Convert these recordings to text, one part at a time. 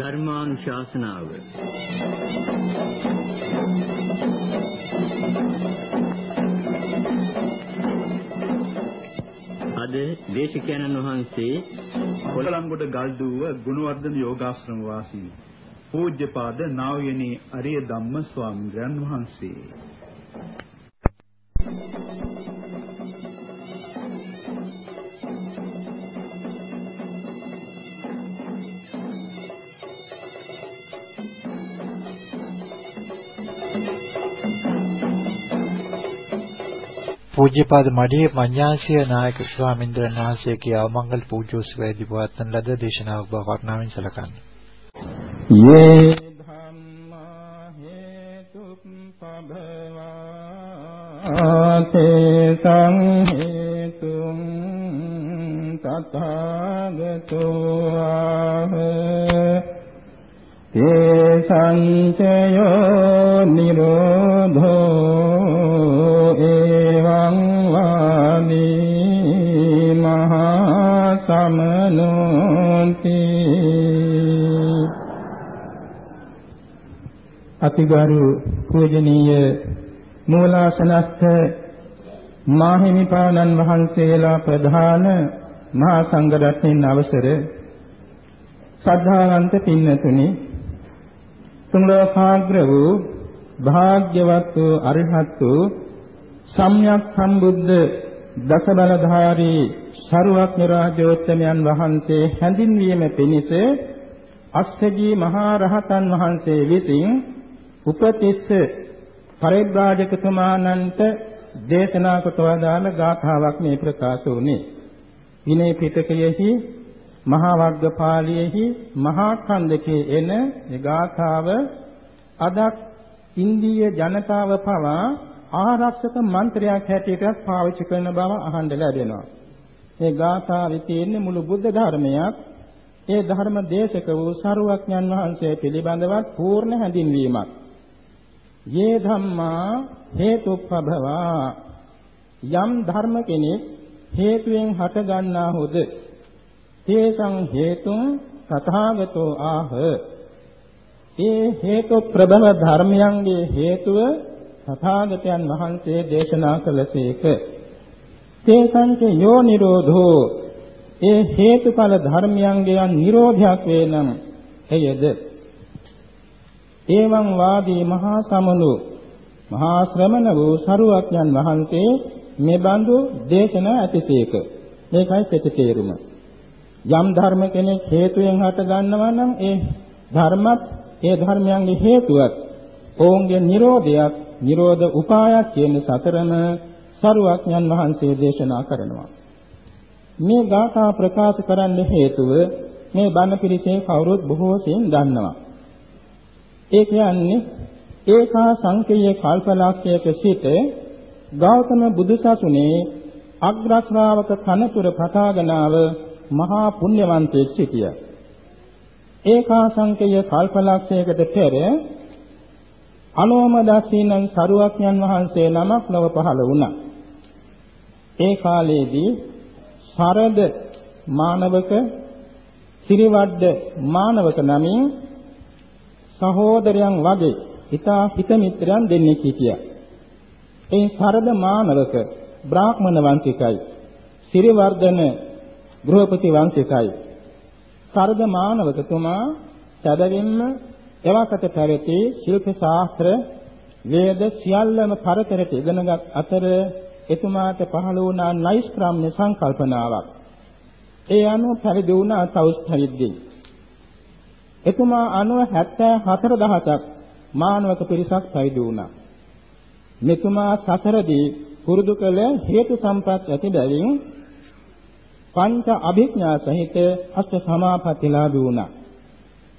ධර්මානුශාසනාව. අද දේශකයන්න් වහන්සේ කොළඹගොඩ ගල්දුව ගුණවර්ධන යෝගාශ්‍රම වාසී. පූජ්‍යපාද නා වූ යනි අරිය ධම්ම ස්වාමීන් වහන්සේ. පූජ්‍යපාද මඩියේ මඤ්ඤාසිය නායක ස්වාමීන් වහන්සේගේ අවමංගල පූජෝත්සවයේදී පවත්වන ලද දේශනාවක් බව වර්ණාවෙන් සැලකන්නේ. යේ ධම්මා හේතුප්පභවා තේසං හේතුං තථාගතෝ ආහ තේසං චයෝ නිරෝධෝ සමනෝති. අතිගරු පූජනීය මූලාසනස්ථ මාහිමිපාණන් වහන්සේලා ප්‍රධාන මහා සංඝරත්නයන් අවසර ශ්‍රද්ධාවන්ත පින්නතුනි තුන් ලෝකාග්‍ර වූ භාග්‍යවත් වූ අරිහත් වූ සම්්‍යක් සම්බුද්ධ දස බලධාරී සරුවක්ඥ රාජෝත්තමයන් වහන්සේ හැඳින්වීම පිණිස අස්සජී මහා රහතන් වහන්සේ විසින් උපතිස්ස පරිබ්‍රාජකතුමාණන්ට දේශනා කොට වදාළ ගාථාවක් මේ ප්‍රකාශ වුණේ. විනය පිටකයෙහි මහා වග්ගපාළියේහි මහා කන්දකේ එන මේ ගාථාව අදක් ඉන්දීය ජනතාව පවා ආරක්ෂක මන්ත්‍රයක් හැටියට පාවිච්චි කරන බව අහන්න ලැබෙනවා. මේ ගාථාවේ තියෙන මුළු බුද්ධ ධර්මයක්. ඒ ධර්ම දේශක වූ සරුවක්ඥන් වහන්සේ පිළිබඳවත් පූර්ණ හැඳින්වීමක්. යේ ධම්මා හේතුප්පභවා යම් ධර්ම කෙනෙක් හේතුවෙන් හට ගන්නාහුද? තේසං හේතුන් තථාගතෝ ආහ. ඒ හේතු ප්‍රබල ධර්මයන්ගේ හේතුව තථාගතයන් වහන්සේ දේශනා කළසේක තේසංච යෝ නිරෝධෝ. ඒ හේතුඵල ධර්මයන්ගේ නිරෝධයක් වේනම් එයද? එවං වාදී මහා සමනු මහා ශ්‍රමණ වූ සරුවක්යන් වහන්සේ මේ බඳු දේශනා ඇතිසේක. මේකයි පෙති තේරුම යම් ධර්ම කෙනෙක් හේතුයෙන් හට ගන්නවා නම් ඒ ධර්මත් ඒ ධර්මයන්ගේ හේතුවත් ඔවුන්ගේ Nirodhayak Nirodha උපායක් කියන සතරම සරුවක්ඥන් වහන්සේ දේශනා කරනවා. මේ ගාථා ප්‍රකාශ කරන්න හේතුව මේ බණ පිළිසේ කවුරුත් බොහෝ සෙයින් දන්නවා. ඒ කියන්නේ ඒකා සංකේය කල්පලක්ෂයක සිට ගෞතම බුදුසසුනේ අග්‍ර ශ්‍රාවක කනතුර පතාගනාව මහා පුණ්‍යවන්තයෙක් සිටියා. ඒකා සංකේය කල්පලක්ෂයකට පෙර අනෝමදස්සීනන් සරුවක්ඥන් වහන්සේ නමක් ලොව පහළ වුණා. ඒ කාලයේදී සරද මානවක සිරිවඩ්ඩ මානවක නමින් සහෝදරයන් වගේ හිතා හිත මිත්‍රයන් දෙන්නෙක් හිටියා. ඒ සරද මානවක බ්‍රාහ්මණ වංශිකයි. සිරිවර්ධන ගෘහපති වංශිකයි. සරද මානවකතුමා සැබවින්ම එවකට පැවති ශිල්ප ශාස්ත්‍ර වේද සියල්ලම පරතරට ඉගෙනගත් අතර එතුමාට පහළ වුණා නෛෂ්ක්‍රම්‍ය සංකල්පනාවක්. ඒ අනුව පරිදි වුණා තවුස් පරිද්දෙන්. එතුමා අනුව 74000ක් මානවක පිරිසක් පරිදි වුණා. මෙතුමා සසරදී පුරුදු කළ හේතු සම්පත් ඇති බැවින් පංච අභිඥා සහිත අෂ්ට සමාපත්තිලාභී වුණා.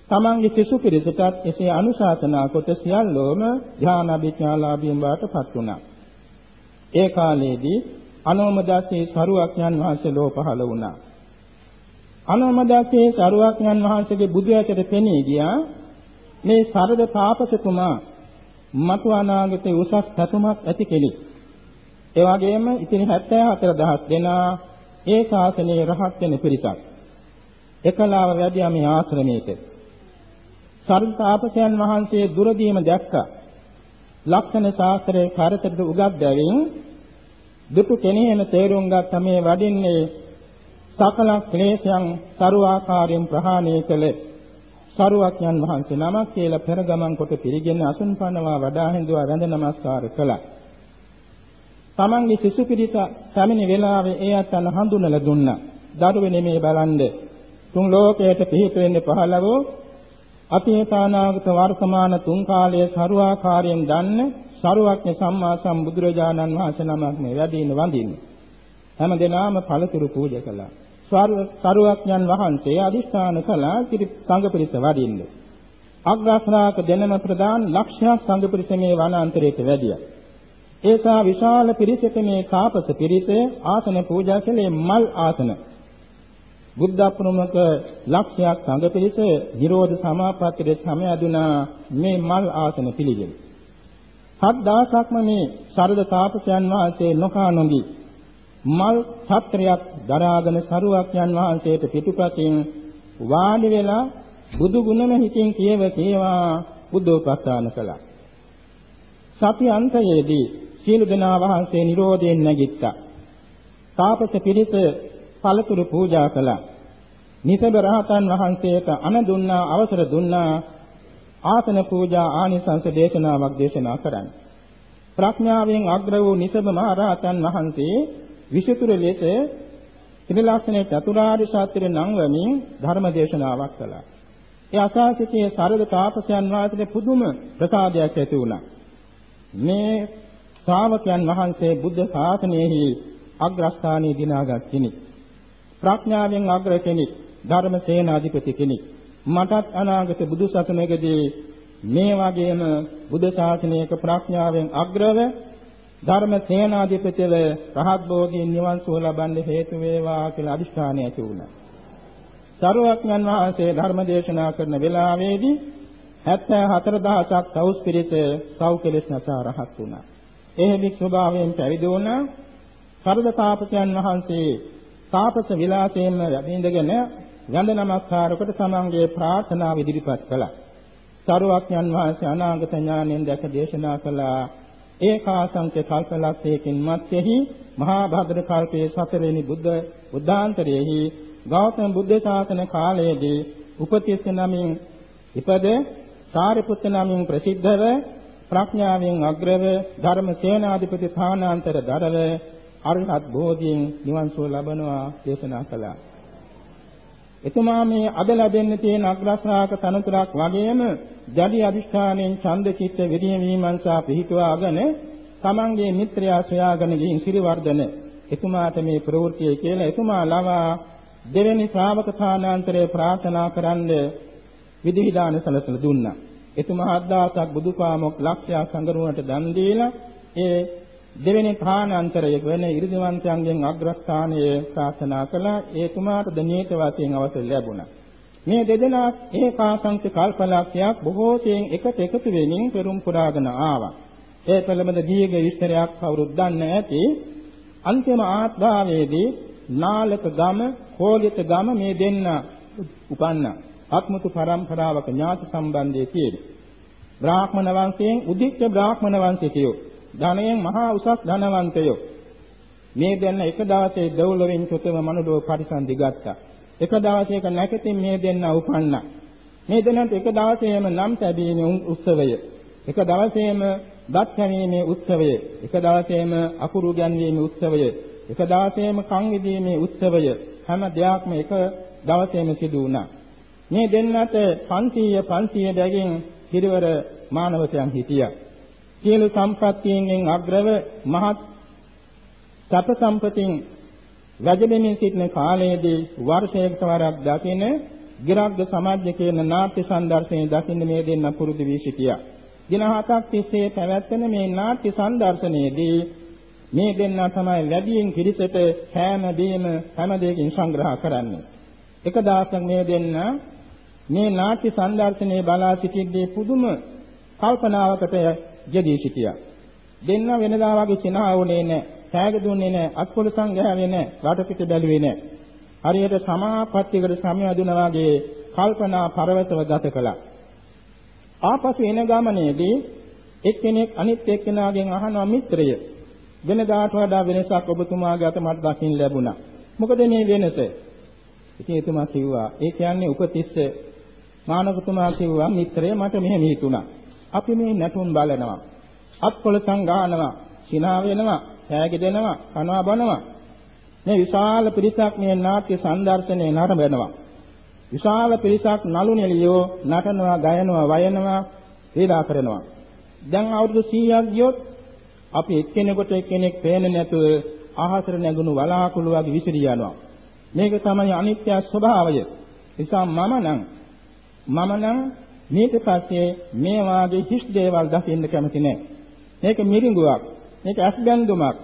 තමන්ගේ සිසු පිරිසටත් එසේ අනුශාසනා කොට සියල්ලෝම ධ්‍යාන අභිඥාලාභීන් බවට පත් වුණා. ඒ කාලයේදී අනෝමදාසී සරුවක්ඥන් වහන්සේ ලෝ පහළ වුණා. අනමදස්සේ සරුවක්ඥන් වහන්සේගේ බුදු ඇතට පෙනී ගියා මේ සරද තාපසතුමා මතු අනාගතේ උසස් සතුමක් ඇති කෙනෙක්. ඒ වගේම ඉතින් 74000 දෙනා ඒ ශාසනයේ රහත් වෙන පිරිසක්. එකලාව වැඩියා මේ ආශ්‍රමයේට. සරද තාපසයන් වහන්සේ දුරදීම දැක්කා. ලක්ෂණ ශාස්ත්‍රයේ කරතට උගත් බැවින් දුටු කෙනෙහිම තේරුම් ගත්ත මේ වඩින්නේ සකල ක්ලේශයන් සරුවාකාරයෙන් ප්‍රහාණය කළ සරුවක්ඥන් වහන්සේ නමක් කියලා පෙර ගමන් කොට පිළිගෙන අසුන් පනවා වඩා හිඳුවා වැඳ නමස්කාර කළා. තමන්ගේ සිසු පිරිස පැමිණි වෙලාවේ ඒ අතන හඳුනලා දුන්නා. දරුවනේ මේ බලන්ද තුන් ලෝකයට පිහිට වෙන්න පහළ වූ අතීතානාගත වර්තමාන තුන් කාලයේ සරුවාකාරයෙන් දන්න සරුවක්ඥ සම්මා සම්බුදුරජාණන් වහන්සේ නමක් මේ වැඩින වඳින්නේ. හැම දිනම පළතුරු පූජා කළා. සරුවක්ඥන් වහන්සේ අදිස්ථාන කළා සිරි සංඝ පිරිස වඩින්න. අග්‍රශ්‍රාක දෙනම ප්‍රදාන් ලක්ෂයක් සංඝ පිරිස මේ වනාන්තරයට වැඩියා. ඒසා විශාල පිරිසක මේ තාපස පිරිස ආසන පූජා කළේ මල් ආසන. බුද්ධ ප්‍රමුඛ ලක්ෂයක් සංඝ පිරිස නිරෝධ සමාපත්තියේ සමයදුනා මේ මල් ආසන පිළිගෙන. හත් දහසක්ම මේ සරද තාපසයන් වහන්සේ නොකා නොගී මල් ඡත්‍රයක් දරාගෙන සරුවක්යන් වහන්සේට පිටුපතින් වාඩි වෙලා බුදු ගුණම හිතින් කියව කේවා බුද්ධෝපස්ථාන කළා. සති අන්තයේදී සීල දනා වහන්සේ Nirodhen නැගිට්ටා. තාපස පිරිස පළතුරු පූජා කළා. නිසබ රහතන් වහන්සේට අන දුන්නා අවසර දුන්නා ආසන පූජා ආනිසංස දේශනාවක් දේශනා කරන්න. ප්‍රඥාවෙන් අග්‍ර වූ නිසබ මහ රහතන් වහන්සේ විසුතුර ලෙස ත්‍රිලක්ෂණ චතුරාර්ය සත්‍ය නංවමින් ධර්ම දේශනාවක් කළා. ඒ අසාසිතේ සරල තාපසයන් වහන්සේට පුදුම ප්‍රසාදයක් ඇති වුණා. මේ ශ්‍රාවකයන් වහන්සේ බුද්ධ ශාසනයෙහි අග්‍රස්ථානීය දිනාගත් කෙනෙක්. ප්‍රඥාවෙන් අග්‍ර කෙනෙක්, ධර්ම සේනාධිපති කෙනෙක්. මටත් අනාගත බුදු සසුනකදී මේ වගේම බුද්ධ ශාසනයක ප්‍රඥාවෙන් අග්‍රව ධර්ම සේනාධිපතිව රහත් බෝධියෙන් නිවන් සුව ලබන්න හේතු වේවා කියලා අදිෂ්ඨානය ඇති වුණා. සරුවක්ඥන් වහන්සේ ධර්ම දේශනා කරන වෙලාවේදී 74000ක් සවුස් පිරිස සව් කෙලෙස් නැසා රහත් වුණා. ඒ වික්ෂුභාවයෙන් පැවිදි වුණා. සරද තාපසයන් වහන්සේ තාපස විලාසයෙන් වැඳගෙන වන්ද නමස්කාර කොට තමන්ගේ ප්‍රාර්ථනාව ඉදිරිපත් කළා. සරුවක්ඥන් වහන්සේ අනාගත ඥාණයෙන් දැක දේශනා කළා ඒකාසංක කල්පලක්ෂයකින් මැත්තේහි මහා භද්‍ර කල්පයේ සතරවෙනි බුද්ධ බුද්ධාන්තරයේහි ගෞතම බුද්ධ ශාසන කාලයේදී උපතිස්ස නමින් ඉපද සාරිපුත්ත නමින් ප්‍රසිද්ධව ප්‍රඥාවෙන් අග්‍රව ධර්ම සේනාධිපති ස්ථානාන්තර දරව අරහත් බෝධියෙන් නිවන් සුව ලබනවා දේශනා කළා. එතුමා මේ අද ලැබෙන්න තියෙන අග්‍රශ්‍රාවක තනතුරක් වගේම ජඩි අදිෂ්ඨානයෙන් ඡන්ද චිත්ත විරිය මීමන්සා පිහිටුවාගෙන තමන්ගේ මිත්‍රයා සොයාගෙන ගින් සිරිවර්ධන එතුමාට මේ ප්‍රවෘත්තිය කියලා එතුමා ලවා දෙවෙනි ශ්‍රාවක ථානාන්තරේ ප්‍රාර්ථනා කරන්න විධිවිධාන සැලසලා දුන්නා. එතුමා හත්දාසක් බුදුපාමොක් ලක්ෂයක් සංගරුවනට දන් දීලා ඒ දෙවෙනි ප්‍රාණාන්තරය වෙන 이르දිවන්තයන්ගෙන් අග්‍රස්ථානයේ ප්‍රාර්ථනා කළා. ඒ තුමාට දනීත වාසියෙන් අවසර ලැබුණා. මේ දෙදෙනා ඒකාසංක කල්පලක්ෂයක් බොහෝ තෙන් එකට එකතු වෙමින් පෙරම් පුරාගෙන ආවා. ඒ පිළිබඳ දීර්ඝ විස්තරයක් කවුරුත් දන්නේ නැති අන්තිම ආත්භාවයේදී නාලක ගම කෝලිත ගම මේ දෙන්න උපන්න. ආත්මතු පරම්පරාවක ඥාති සම්බන්ධයේ තියෙන බ්‍රාහ්මණ වංශයෙන් උදිච්ච බ්‍රාහ්මණ වංශිකයෝ. ධනයෙන් මහා උසස් ධනවන්තයෝ මේ දෙන්න එක දවසේ දෙව්ලොවෙන් චුතම මනුලෝ පරිසන්දි ගත්තා. එක දවසේක නැකතින් මේ දෙන්න උපන්නා. මේ දෙන්නට එක දවසේම නම් තැබීමේ උත්සවය. එක දවසේම දත් කැවීමේ උත්සවය. එක දවසේම අකුරු ගැන්වීමේ උත්සවය. එක දවසේම කන් විදීමේ උත්සවය. හැම දෙයක්ම එක දවසේම සිදු වුණා. මේ දෙන්නට 500 500 බැගින් පිරිවර මානවකයන් හිටියා. සියලු සම්පත්තියෙන් අග්‍රව මහත් සැප සම්පතින් වැජබෙමින් සිටින කාලයේදී වර්ෂයකට වරක් දකින ගිරග්ග සමාජ්‍ය කියන නාට්‍ය සංදර්ශනය දකින්න මේ දෙන්න පුරුදු වී සිටියා. දින හතක් තිස්සේ පැවැත්වෙන මේ නාට්‍ය සංදර්ශනයේදී මේ දෙන්නා තමයි වැඩියෙන් පිරිසට කෑම බීම හැම දෙයකින් සංග්‍රහ කරන්නේ. එක දවසක් මේ දෙන්න මේ නාට්‍ය සංදර්ශනයේ බලා සිටිද්දී පුදුම කල්පනාවකට යෙදී සිටියා. දෙන්න වෙනදා වගේ සිනහා වුණේ නැහැ. තෑග දුන්නේ නැහැ. අත්පොළ සංගෑවේ නැහැ. රටපිට බැලුවේ නැහැ. හරියට සමාපත්තියකට සමයදුනා වගේ කල්පනා පරවතව ගත කළා. ආපසු එන ගමනේදී එක්කෙනෙක් අනිත් එක්කෙනාගෙන් අහනවා මිත්‍රය වෙනදාට වඩා වෙනසක් ඔබතුමාගේ අත මට දකින්න ලැබුණා. මොකද මේ වෙනස? ඉතින් එතුමා කිව්වා ඒ කියන්නේ උපතිස්ස මානවතුමා කිව්වා මිත්‍රය මට මෙහෙම හිතුණා. අපි මේ නැටුම් බලනවා. අත්කොල සංගානවා, සිනා වෙනවා, ඈගි දෙනවා, කනවා බනවා. මේ විශාල පිරිසක් මේ නාට්‍ය සංදර්ශනයේ නරඹනවා. විශාල පිරිසක් නළු නිළියෝ නටනවා, ගයනවා, වයනවා, ක්‍රීඩා කරනවා. දැන් අවුරුදු 100ක් ගියොත් අපි එක්කෙනෙකුට එක්කෙනෙක් පේන්නේ නැතුව ආහතර නැගුණු වලාකුළු වගේ විසිරී යනවා. මේක තමයි අනිත්‍ය ස්වභාවය. නිසා මම නම් මම නම් මේක පස්සේ මේ වාගේ හිස් දේවල් දකින්න කැමති නැහැ. මේක මිරිඟුවක්. මේක ඇස්බැඳුමක්.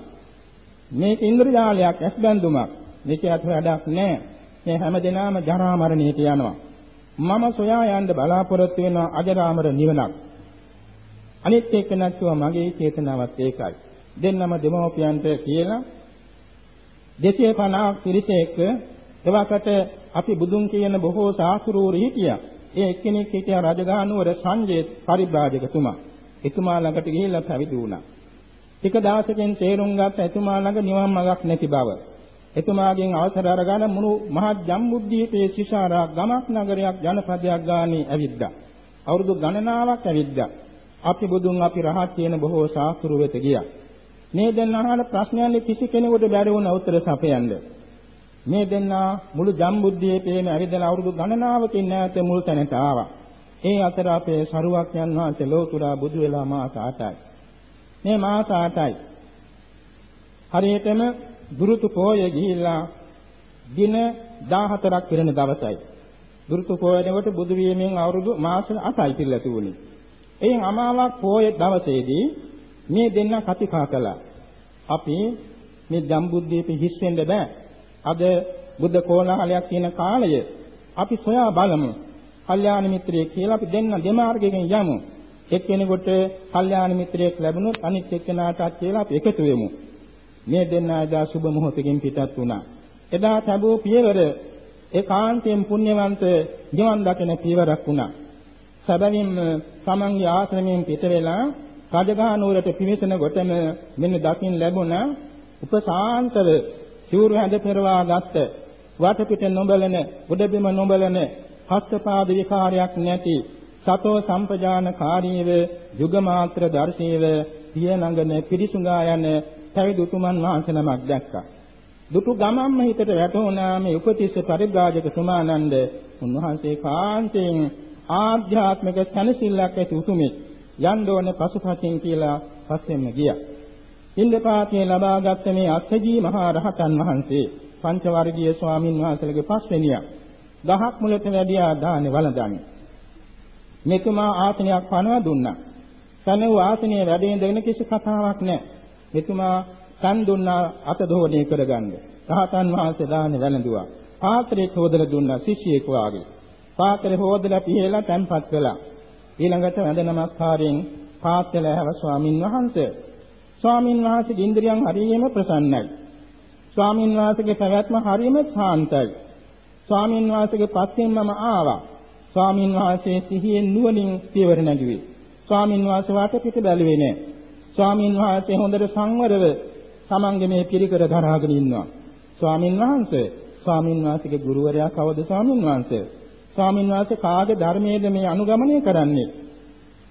මේක ඉන්ද්‍රජාලයක් ඇස්බැඳුමක්. මේක අත වැඩක් නැහැ. මේ හැමදෙනාම ජරා මරණයට යනවා. මම සොයා යන්න බලාපොරොත්තු වෙන අජරාමර නිවනක්. අනිත් එක නැත්නම් මගේ චේතනාවත් ඒකයි. දෙන්නම දෙමෝපියන්ට කියලා 250ක් පිරිස එක්ක එවකට අපි බුදුන් කියන බොහෝ සාසුරූරි හිටියා. ඒ එක්කෙනෙක් හිටියා රජගහනුවර සංජය පරිබ්‍රාජකතුමා. එතුමා ළඟට ගිහිල්ලා පැවිදි වුණා. ටික දවසකින් තේරුම් ගත්ත එතුමා ළඟ නිවන් මාර්ගක් නැති බව. එතුමාගෙන් අවසර අරගෙන මුළු මහත් ජම්බුද්දීපේ සිසාරා ගමක් නගරයක් ජනපදයක් ගානේ ඇවිද්දා. අවුරුදු ගණනාවක් ඇවිද්දා. අපි බුදුන් අපි රහත් කියන බොහෝ ශාස්ත්‍රු වෙත ගියා. මේ දෙන්න අහන ප්‍රශ්නයන්ගේ කිසි කෙනෙකුට බැරි වුණ උත්තර සපයන්න. මේ දෙන්නා මුළු ජම්බුද්දීපේම ඇවිදලා අවුරුදු ගණනාවකින් නැවත මුල් තැනට ආවා. ඒ අතර අපේ සරුවක්යන් වහන්සේ ලෝතුරා බුදු වෙලා මාස 8යි. මේ මාස 8යි. හරියටම දුරුතු පොය ගිහිල්ලා දින 14ක් පිරෙන දවසයි. දුරුතු පොයනකොට බුදු වීමෙන් අවුරුදු මාස 8යි පිරලා තිබුණේ. එයින් අමාවක් පොය දවසේදී මේ දෙන්න කතිකා කළා. අපි මේ ජම්බුද්දීපෙ හිස් වෙන්න බෑ. අද බුද්ධ කෝලාහලයක් තියෙන කාලය අපි සොයා බලමු. කල්යාණ මිත්‍රයෙක් කියලා අපි දෙන්න දෙමාර්ගයෙන් යමු. එක්කෙනෙකුට කල්යාණ මිත්‍රයෙක් ලැබුණොත් අනිත් එක්කෙනාටත් කියලා අපි එකතු වෙමු. මේ දෙන්න එදා සුබ මොහොතකින් පිටත් වුණා. එදා ලැබූ පියවර ඒකාන්තයෙන් පුණ්‍යවන්ත නිවන් දකින පියවරක් වුණා. සැබවින්ම තමන්ගේ ආශ්‍රමයෙන් පිට වෙලා රජගහ නුවරට පිවිසෙන කොටම මෙන්න දකින් ලැබුණා උපසාන්තර සිවුරු හැඳ පෙරවා ගත්ත වටපිට නොබලන උඩබිම නොබලන හස්තපාද විකාරයක් නැති සතෝ සම්පජානකාරීව යුගමාත්‍ර දර්ශීව පිය නඟන පිරිසුඟා යන පැවිදි උතුමන් වහන්සේ නමක් දැක්කා. දුටු ගමම්ම හිතට වැටුණා මේ උපතිස්ස පරිබ්‍රාජක සුමානන්ද උන්වහන්සේ කාන්තෙන් ආධ්‍යාත්මික සැනසෙල්ලක් ඇති උතුමෙක් යන්න ඕන පසුපසින් කියලා පස්සෙන්ම ගියා. ඉන්දපාතේ ලබාගත් මේ අස්සජී මහා රහතන් වහන්සේ පංච වර්ගීය ස්වාමින් වහන්සේලගේ පස්වෙනියා. ගහක් මුලට වැඩියා දානේ වළඳන්නේ. මෙතුමා ආසනයක් පනවා දුන්නා. තනව ආසනයේ වැඩ ඉඳගෙන කිසි කතාවක් නැහැ. මෙතුමා කන් දුන්නා අත දෝණය කරගන්න. රහතන් වහන්සේ දානේ වැළඳුවා. පාත්‍රේ හොදලා දුන්නා ශිෂ්‍යයෙක් වාගේ. පාත්‍රේ හොදලා පිහලා තැන්පත් කළා. ඊළඟට වැඳ නමස්කාරයෙන් පාත්‍රය ලැබව ස්වාමින් වහන්සේ. ස්වාමින් වහන්සේගේ ඉන්ද්‍රියන් හරියම ප්‍රසන්නයි. ස්වාමින් වහන්සේගේ පැවැත්ම හරියම ශාන්තයි. ස්වාමින් වහන්සේගේ පස්සෙන් මම ආවා. ස්වාමින් වහන්සේ සිහියෙන් නුවණින් පියවර නැගුවේ. ස්වාමින් වහන්සේ වටපිට බැලුවේ නැහැ. ස්වාමින් වහන්සේ හොඳට සංවරව තමන්ගේ මේ පිරිකර දරාගෙන ඉන්නවා. ස්වාමින් වහන්සේ ස්වාමින් වහන්සේගේ ගුරුවරයා කවද ස්වාමින් වහන්සේ? ස්වාමින් වහන්සේ කාගේ ධර්මයේද මේ අනුගමනය කරන්නේ?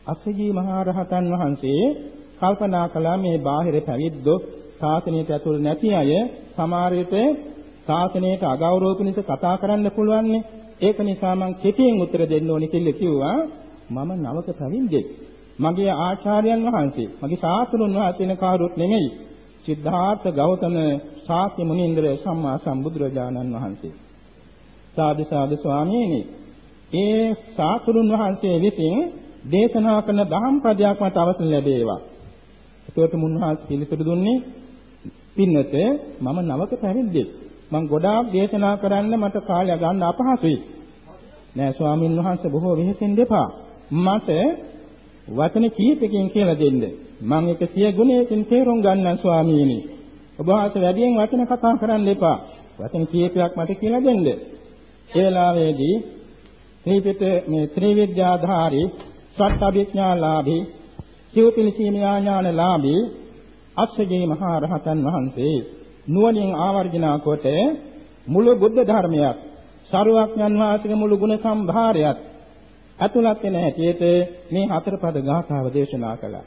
අස්සජී මහා රහතන් වහන්සේ කල්පනා කළා මේ බාහිර පැවිද්දෝ ශාසනයට ඇතුල් නැති අය සමහර විට ශාසනයට අගෞරව පිණිස කතා කරන්න පුළුවන්නේ. ඒක නිසා මම කෙටියෙන් උත්තර දෙන්න ඕනි කියලා කිව්වා. මම නවක පැවිද්දෙක්. මගේ ආචාර්යයන් වහන්සේ, මගේ ශාස්ත්‍රුන් වහන්සේ කවුරුත් නෙමෙයි. සිද්ධාර්ථ ගෞතම ශාක්‍ය මුනිంద్ర සම්මා සම්බුදුරජාණන් වහන්සේ. සාදු සාදු ස්වාමීනි. ඒ ශාස්ත්‍රුන් වහන්සේ විසින් දේශනා කරන දහම් පදයක් මට අවසන් ලැබේවා. ඒකට මුන්වහන්සේ පිළිතුරු දුන්නේ පින්නත මම නවක පැවිද්දෙක්. මම ගොඩාක් දේශනා කරන්න මට කාලය ගන්න අපහසුයි. නෑ ස්වාමින් වහන්සේ බොහෝ වෙහෙසෙන් දෙපා. මට වචන කීපකින් කියලා දෙන්න. මම එක සිය ගුණයකින් තේරුම් ගන්න ස්වාමීනි. ඔබ වහන්සේ වැඩියෙන් වචන කතා කරන්න එපා. වචන කීපයක් මට කියලා දෙන්න. ඒ වෙලාවේදී ත්‍රිපිට මේ ත්‍රිවිද්‍යාධාරී සත්‍යවිඥාලාභී සිව්පිලිසීමියා ඥානලාභී අස්සජේ මහා රහතන් වහන්සේ නුවණින් ආවර්ජනා කොට මුළු බුද්ධ ධර්මයක් සරුවක්ඥන් වහන්සේගේ මුළු ගුණ සම්භාරයත් ඇතුළත් වෙන හැටියට මේ හතර පද ගාථාව දේශනා කළා.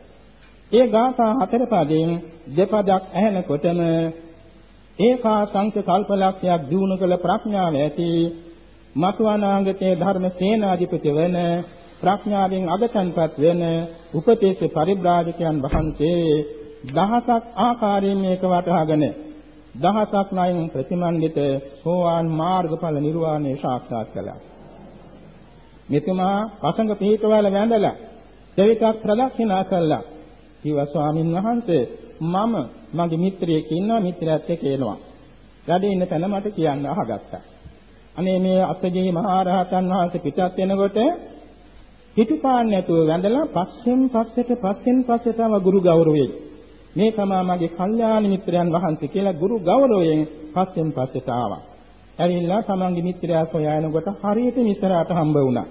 ඒ ගාථා හතර පදයෙන් දෙපදක් ඇහෙනකොටම ඒකා සංක කල්පලක්ෂයක් දිනු කළ ප්‍රඥාව ඇති මතු අනාගතයේ ධර්ම සේනාධිපති වෙන ප්‍රඥාවෙන් අගතන්පත් වෙන උපතේශ පරිබ්‍රාජකයන් වහන්සේ දහසක් ආකාරයෙන් මේක වටහාගෙන දහසක් ණයින් ප්‍රතිමන්විත සෝවාන් මාර්ගඵල නිර්වාණය සාක්ෂාත් කළා. මෙතුමා පසඟ පිහිටවල වැඳලා දෙවිතක් ප්‍රදක්ෂිනා කළා. කිව්වා ස්වාමින් වහන්සේ මම මගේ මිත්‍රයෙක් ඉන්නවා මිත්‍රයත් එක්ක එනවා. වැඩේ ඉන්න තැන මට කියන්න අහගත්තා. අනේ මේ අස්සජී මහා රහතන් වහන්සේ පිටත් වෙනකොට පිටුපාන්න නැතුව වැඳලා පස්සෙන් පස්සට පස්සෙන් පස්සට තම ගුරු ගෞරවයෙන් මේ තමයි මගේ කල්යාණ මිත්‍රයන් වහන්සේ කියලා ගුරු ගෞරවයෙන් පස්සෙන් පස්සට ආවා. ඇවිල්ලා තමන්ගේ මිත්‍රයා සොයානකොට හරියට මිත්‍රාට හම්බ වුණා.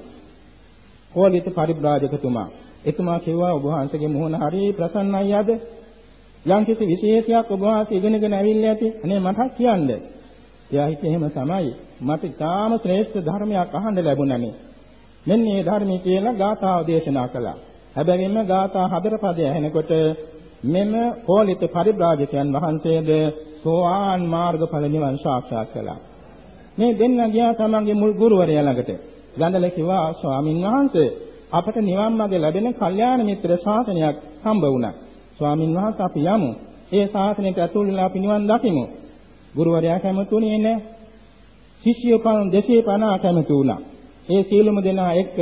කෝලිත පරිබ්‍රාජකතුමා. එතුමා කිව්වා ඔබ වහන්සේගේ මුහුණ හරි ප්‍රසන්නයි අද. යම්කිසි විශේෂයක් ඔබ වහන්සේ ඉගෙනගෙන ඇවිල්ලා ඇති. අනේ මට කියන්න. එයා හිතේ එහෙම තමයි. මට ඊටාම ශ්‍රේෂ්ඨ ධර්මයක් අහන්න ලැබුණානේ. මෙන්න මේ ධර්මයේ කියලා ගාථාව දේශනා කළා. හැබැයිම ගාථා හතර පදය ඇහෙනකොට මෙම කෝලිත පරිබ්‍රාජකයන් වහන්සේද සෝවාන් මාර්ගඵල නිවන් සාක්ෂාත් කළා. මේ දෙන්න ගියා තමන්ගේ මුල් ගුරුවරයා ළඟට. ගඳලා කිව්වා ස්වාමින් වහන්සේ අපට නිවන් මාර්ග ලැබෙන කල්යාණ මිත්‍ර ශාසනයක් හම්බ වුණා. ස්වාමින් වහන්සේ අපි යමු. ඒ ශාසනයට ඇතුල් වෙලා අපි නිවන් දකිමු. ගුරුවරයා කැමතුනේ නැහැ. ශිෂ්‍යයෝ පන් 250 කැමතු වුණා. ඒ සීලම දෙනා එක්ක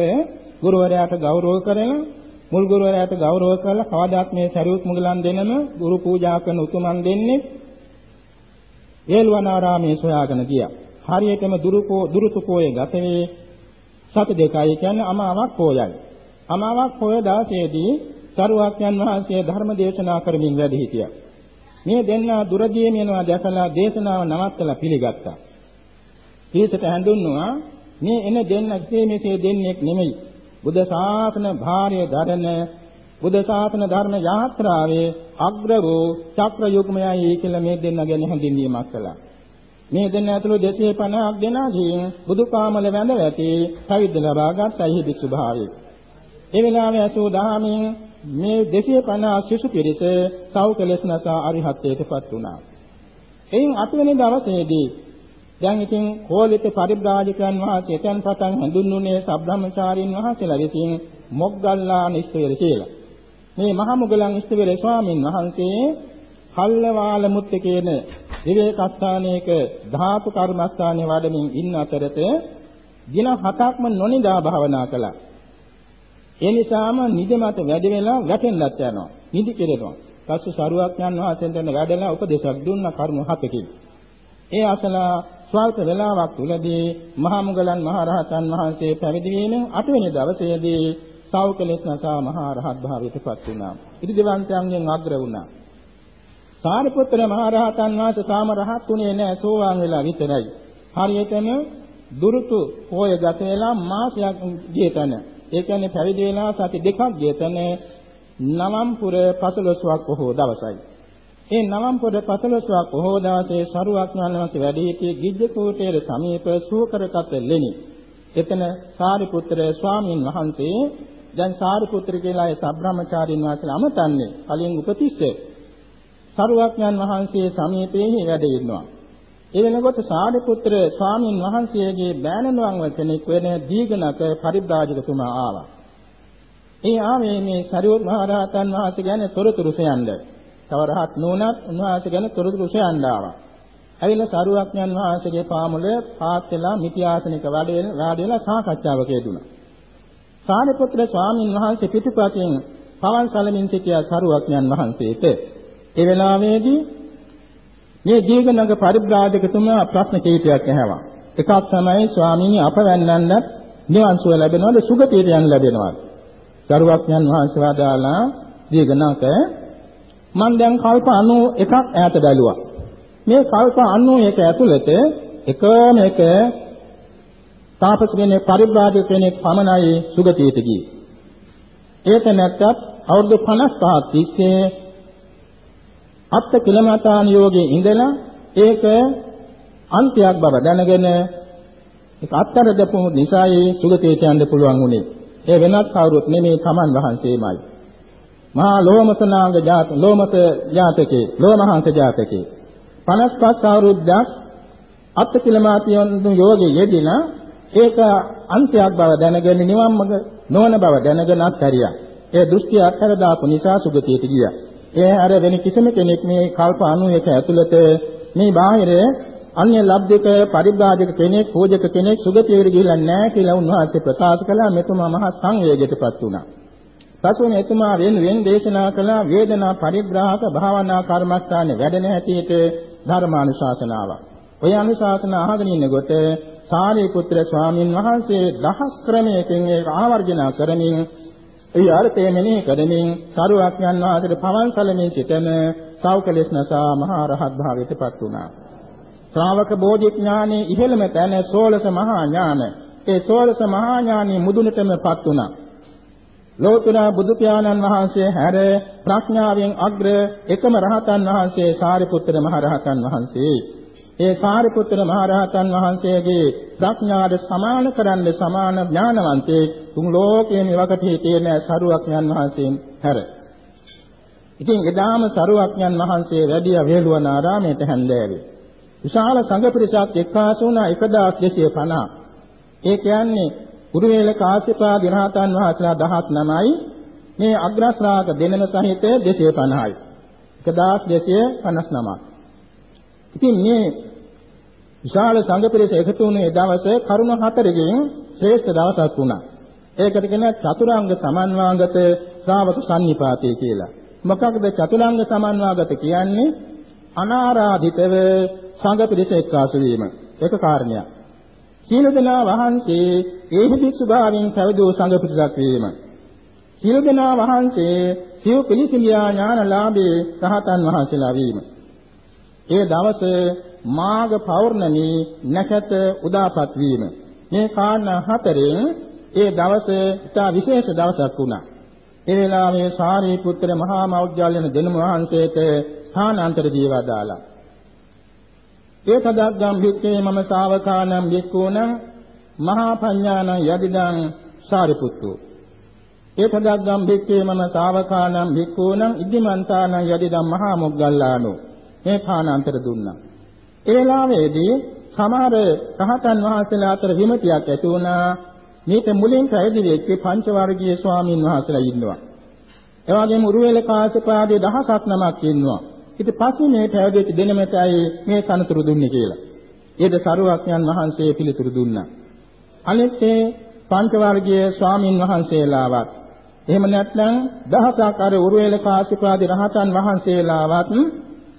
ගුරුවරයාට ගෞරව කරලා මුල් ගුරුවරයාට ගෞරව කරලා කවදාත් මේ සරියුත් මුගලන් දෙනම ගුරු පූජා කරන උතුමන් දෙන්නේ ඒල්වනාරාමයේ සොයාගෙන ගියා. හරියටම දුරුකෝ දුරුතු පොයේ ගත වේ සත දෙකයි කියන්නේ අමාවක් පොයයි. අමාවක් පොය දාසයේදී සරුවක්යන් වහන්සේ ධර්ම දේශනා කරමින් වැඩ හිටියා. මේ දෙන්නා දුරදී යනවා දැකලා දේශනාව නවත්තලා පිළිගත්තා. ඊටට හඳුන්වනවා මේ එන දෙන්න කිසේ මෙසේ දෙන්නෙක් නෙමෙයි. බුද්ධ ශාසන භාරය දරන බුද්ධ ශාසන ධර්ම යාත්‍රාවේ අග්‍ර වූ චක්‍ර යුග්මයයි කියලා මේ දෙන්න ගැන හැඳින්වීමක් කළා. මේ දෙන්න ඇතුළු 250ක් දෙනාගෙන් බුදුපාමල වැඳ ඇති පැවිද්ද ලබාගත් අයිහිදි ස්වභාවය. ඒ වෙලාවේ අසූ දහමින් මේ 250 ශිෂ්‍ය පිරිස සෞඛලස් නැසා අරිහත්ත්වයටපත් වුණා. එයින් අටවෙනි දවසේදී දැන් ඉතින් කෝලිත පරිබ්‍රාජකයන් වහන්සේ එතෙන් පටන් හඳුන්වන්නේ සබ්‍රහ්මචාරීන් වහන්සේලා විසින් මොග්ගල්ලාන ඉස්තවර කියලා. මේ මහා මුගලන් ඉස්තවර ස්වාමින් වහන්සේ කල්ලවාල මුත්ත කියන විවේකස්ථානයක ධාතු කර්මස්ථානයේ වඩමින් ඉන්න අතරත දින හතක්ම නොනිදා භාවනා කළා. ඒ නිසාම නිදමත වැඩි වෙලා වැටෙන්නත් යනවා. නිදි කෙරෙනවා. පස්සේ සරුවක්ඥන් වහන්සේට වැඩලා උපදේශක් දුන්න කරුණු හතකින්. ඒ අසලා ස්වල්ප වේලාවක් තුලදී මහා මුගලන් මහරහතන් වහන්සේ පැවිදි වීම අටවෙනි දවසේදී සෞකලෙස් නසා මහා රහත් භාවයටපත් වුණා. ඉදි දෙවන්තයන්ගෙන් අග්‍ර වුණා. සාරිපුත්‍ර මහරහතන් වහන්සේ සාම රහත් උනේ නැහැ සෝවාන් වෙලා විතරයි. හරියටම දුරුතු පොය ගත වෙලා මාසයක් ගියතන. ඒ කියන්නේ පැවිදි වෙලා සති දෙකක් ගියතන නවම්පුර 15ක් බොහෝ දවසයි. ඒ නවම්පුර 15ක් බොහෝ දවසේ සරුවක්ඥාන වහන්සේ වැඩ සිටියේ ගිජ්ජකූටේර සමීප සූකරකත ලෙනි. එතන සාරිපුත්‍ර ස්වාමීන් වහන්සේ දැන් සාරිපුත්‍ර කියලා ඒ සබ්‍රාහ්මචාරින් වහන්සේලා අමතන්නේ කලින් උපතිස්සේ සරුවක්ඥන් වහන්සේ සමීපයේ වැඩ ඉන්නවා. ඒ වෙනකොට සාරිපුත්‍ර ස්වාමීන් වහන්සේගේ බෑණනුවන් කෙනෙක් වෙන දීඝනක පරිබ්‍රාජකතුමා ආවා. ඒ ආවේ මේ සරියොත් මහ රහතන් වහන්සේ ගැන තොරතුරු සොයන්න. තව රහත් නොනත් උන්වහන්සේ ගැන තොරතුරු සොයන්න ආවා. ඇවිල්ලා සරුවක්ඥන් වහන්සේගේ පාමුල පාත් වෙලා මිටි ආසනික වැඩ වාඩිලා සාකච්ඡාවක යෙදුණා. සාරිපුත්‍ර ස්වාමීන් වහන්සේ පිටුපතින් පවන් සලමින් සිටිය සරුවක්ඥන් වහන්සේට ඒ වෙලාවේදී මේ දීඝනග පරිබ්‍රාජකතුමා ප්‍රශ්න කීපයක් ඇහුවා. එකක් තමයි ස්වාමීනි අප වැන්නන්න නිවන් සුව ලැබෙනවද සුගතියට යන්න ලැබෙනවද? සරුවක්ඥන් වහන්සේ වදාලා දීඝනක මම දැන් කල්ප 91ක් ඈත බැලුවා. මේ කල්ප 91 ඇතුළත එකම එක තාපස කෙනෙක් පරිබ්‍රාජක කෙනෙක් පමණයි සුගතියට ගියේ. ඒක නැත්තත් අවුරුදු 55ක් තිස්සේ අත්ත කිලමතාන යෝගයේ ඉඳලා ඒක අන්තයක් බව දැනගෙන ඒක අත්තර දපු නිසායි සුගතියට යන්න පුළුවන් උනේ. ඒ වෙනත් කවුරුත් නෙමේ තමන් වහන්සේමයි. මහා ලෝමසනාංග ජාත ලෝමස ජාතකේ ලෝමහංස ජාතකේ 55 අවුරුද්දක් අත්තිලමාතියන් යෝගයේ යෙදිලා ඒක අන්තයක් බව දැනගෙන නිවන් මඟ නොවන බව දැනගෙන අත්හැරියා. ඒ දෘෂ්ටි අත්හැර දාපු නිසා සුගතියට ගියා. ඒ අර වෙන කිසිම කෙනෙක් මේ කල්ප 91 ඇතුළත මේ බාහිර අන්‍ය ලබ්ධක පරිබ්‍රාජක කෙනෙක් පූජක කෙනෙක් සුගතියට ගිහිල්ලා නැහැ කියලා උන්වහන්සේ ප්‍රකාශ කළා මෙතුමා මහා සංවේගයටපත් වුණා. පසුව මෙතුමා වෙනුවෙන් දේශනා කළ වේදනා පරිග්‍රාහක භාවනා කර්මස්ථානයේ වැඩෙන හැටියට ධර්මානුශාසනාවක්. ඔය අනුශාසන අහගෙන ඉන්නකොට සාරිපුත්‍ර ස්වාමීන් වහන්සේ දහස් ක්‍රමයකින් ඒක ආවර්ජන කරමින් ඒ අර්ථය මෙනෙහි කරමින් සරුවක්යන් වහන්සේට පවන් සැලමින් සිටන සෞකලේශනසා මහා රහත් භාවයටපත් වුණා. ශ්‍රාවක බෝධිඥානයේ ඉහළම තැන සෝලස මහා ඥාන. ඒ සෝලස මහා ඥානයේ මුදුනටමපත් වුණා. ලෝතර බුදු පියාණන් වහන්සේ හැර ප්‍රඥාවෙන් අග්‍ර එකම රහතන් වහන්සේ සාරිපුත්‍ර මහ රහතන් වහන්සේ. ඒ සාරිපුත්‍ර මහ රහතන් වහන්සේගේ ප්‍රඥාට සමාන කරන්න සමාන ඥානවන්තේ තුන් ලෝකයෙන් ඉවකට තියෙන සරුවක්ඥන් වහන්සේන් හැර. ඉතින් එදාම සරුවක්ඥන් වහන්සේ වැඩි වේළුවන ආරාමයට හැන්දෑවේ. විශාල සංඝ පිරිසක් එක්කාසු වුණා 1250. ඒ කියන්නේ උරුවේල කාශ්‍යපා දිනහතන් වහන්සේලා 19යි මේ අග්‍ර ශ්‍රාවක දෙනම සහිත 250යි 1259ක් ඉතින් මේ විශාල සංඝ පිරිස එකතු වුණේ දවසේ කරුණ හතරකින් ශ්‍රේෂ්ඨ දවසක් වුණා. ඒකට කියන චතුරාංග සමන්වාගත ශ්‍රාවක සම්නිපාතය කියලා. මොකක්ද චතුරාංග සමන්වාගත කියන්නේ? අනාරාධිතව සංඝ පිරිස එක්කාසු වීම. ඒක කාරණයක්. සීල දනා වහන්සේ ඒ භික්ෂු භාවයෙන් පැවිදි වූ සංඝ පිරිසක් වීම. සීල දනා වහන්සේ සිව් පිළිසිලියා ඥානලාභී රහතන් වහන්සේලා වීම. ඒ දවසේ මාඝ පෞර්ණමි නැකත උදාපත් වීම. මේ කාරණා හතරෙන් ඒ දවසේ ඉතා විශේෂ දවසක් වුණා. ඒ වෙලාවේ සාරිපුත්‍ර මහා මෞර්ජාලයන දෙනම වහන්සේට ස්ථානාන්තර දීවදාලා ඒ තදග්ගම් භික්ඛේ මම ශාවකානම් භික්ඛූනම් මහා පඤ්ඤානං යදිදං සාරිපුත්තු. ඒ තදග්ගම් භික්ඛේ මම ශාවකානම් භික්ඛූනම් ඉද්ධිමන්තානං යදිදං මහා මොග්ගල්ලානෝ මේ පානාන්තර දුන්නා. ඒ වෙලාවේදී සමහර රහතන් වහන්සේලා අතර විමතියක් ඇති වුණා. මේක මුලින් පැවිදි වෙච්ච පංච වර්ගීය ස්වාමීන් වහන්සේලා ඉන්නවා. ඒ වගේම උරුවේල කාශ්‍යපාදී දහසක් නමක් ඉන්නවා. ඊට පස්සේ මේ පැවිදිච්ච දෙනමෙතයි මේ තනතුරු දුන්නේ කියලා. ඒද සරුවක්ඥන් වහන්සේ පිළිතුරු දුන්නා. අනිත් ඒ පංච වර්ගීය ස්වාමින් වහන්සේලාවත් එහෙම නැත්නම් දහසක් අර උරුවේල කාශ්‍යපාදී රහතන් වහන්සේලාවත්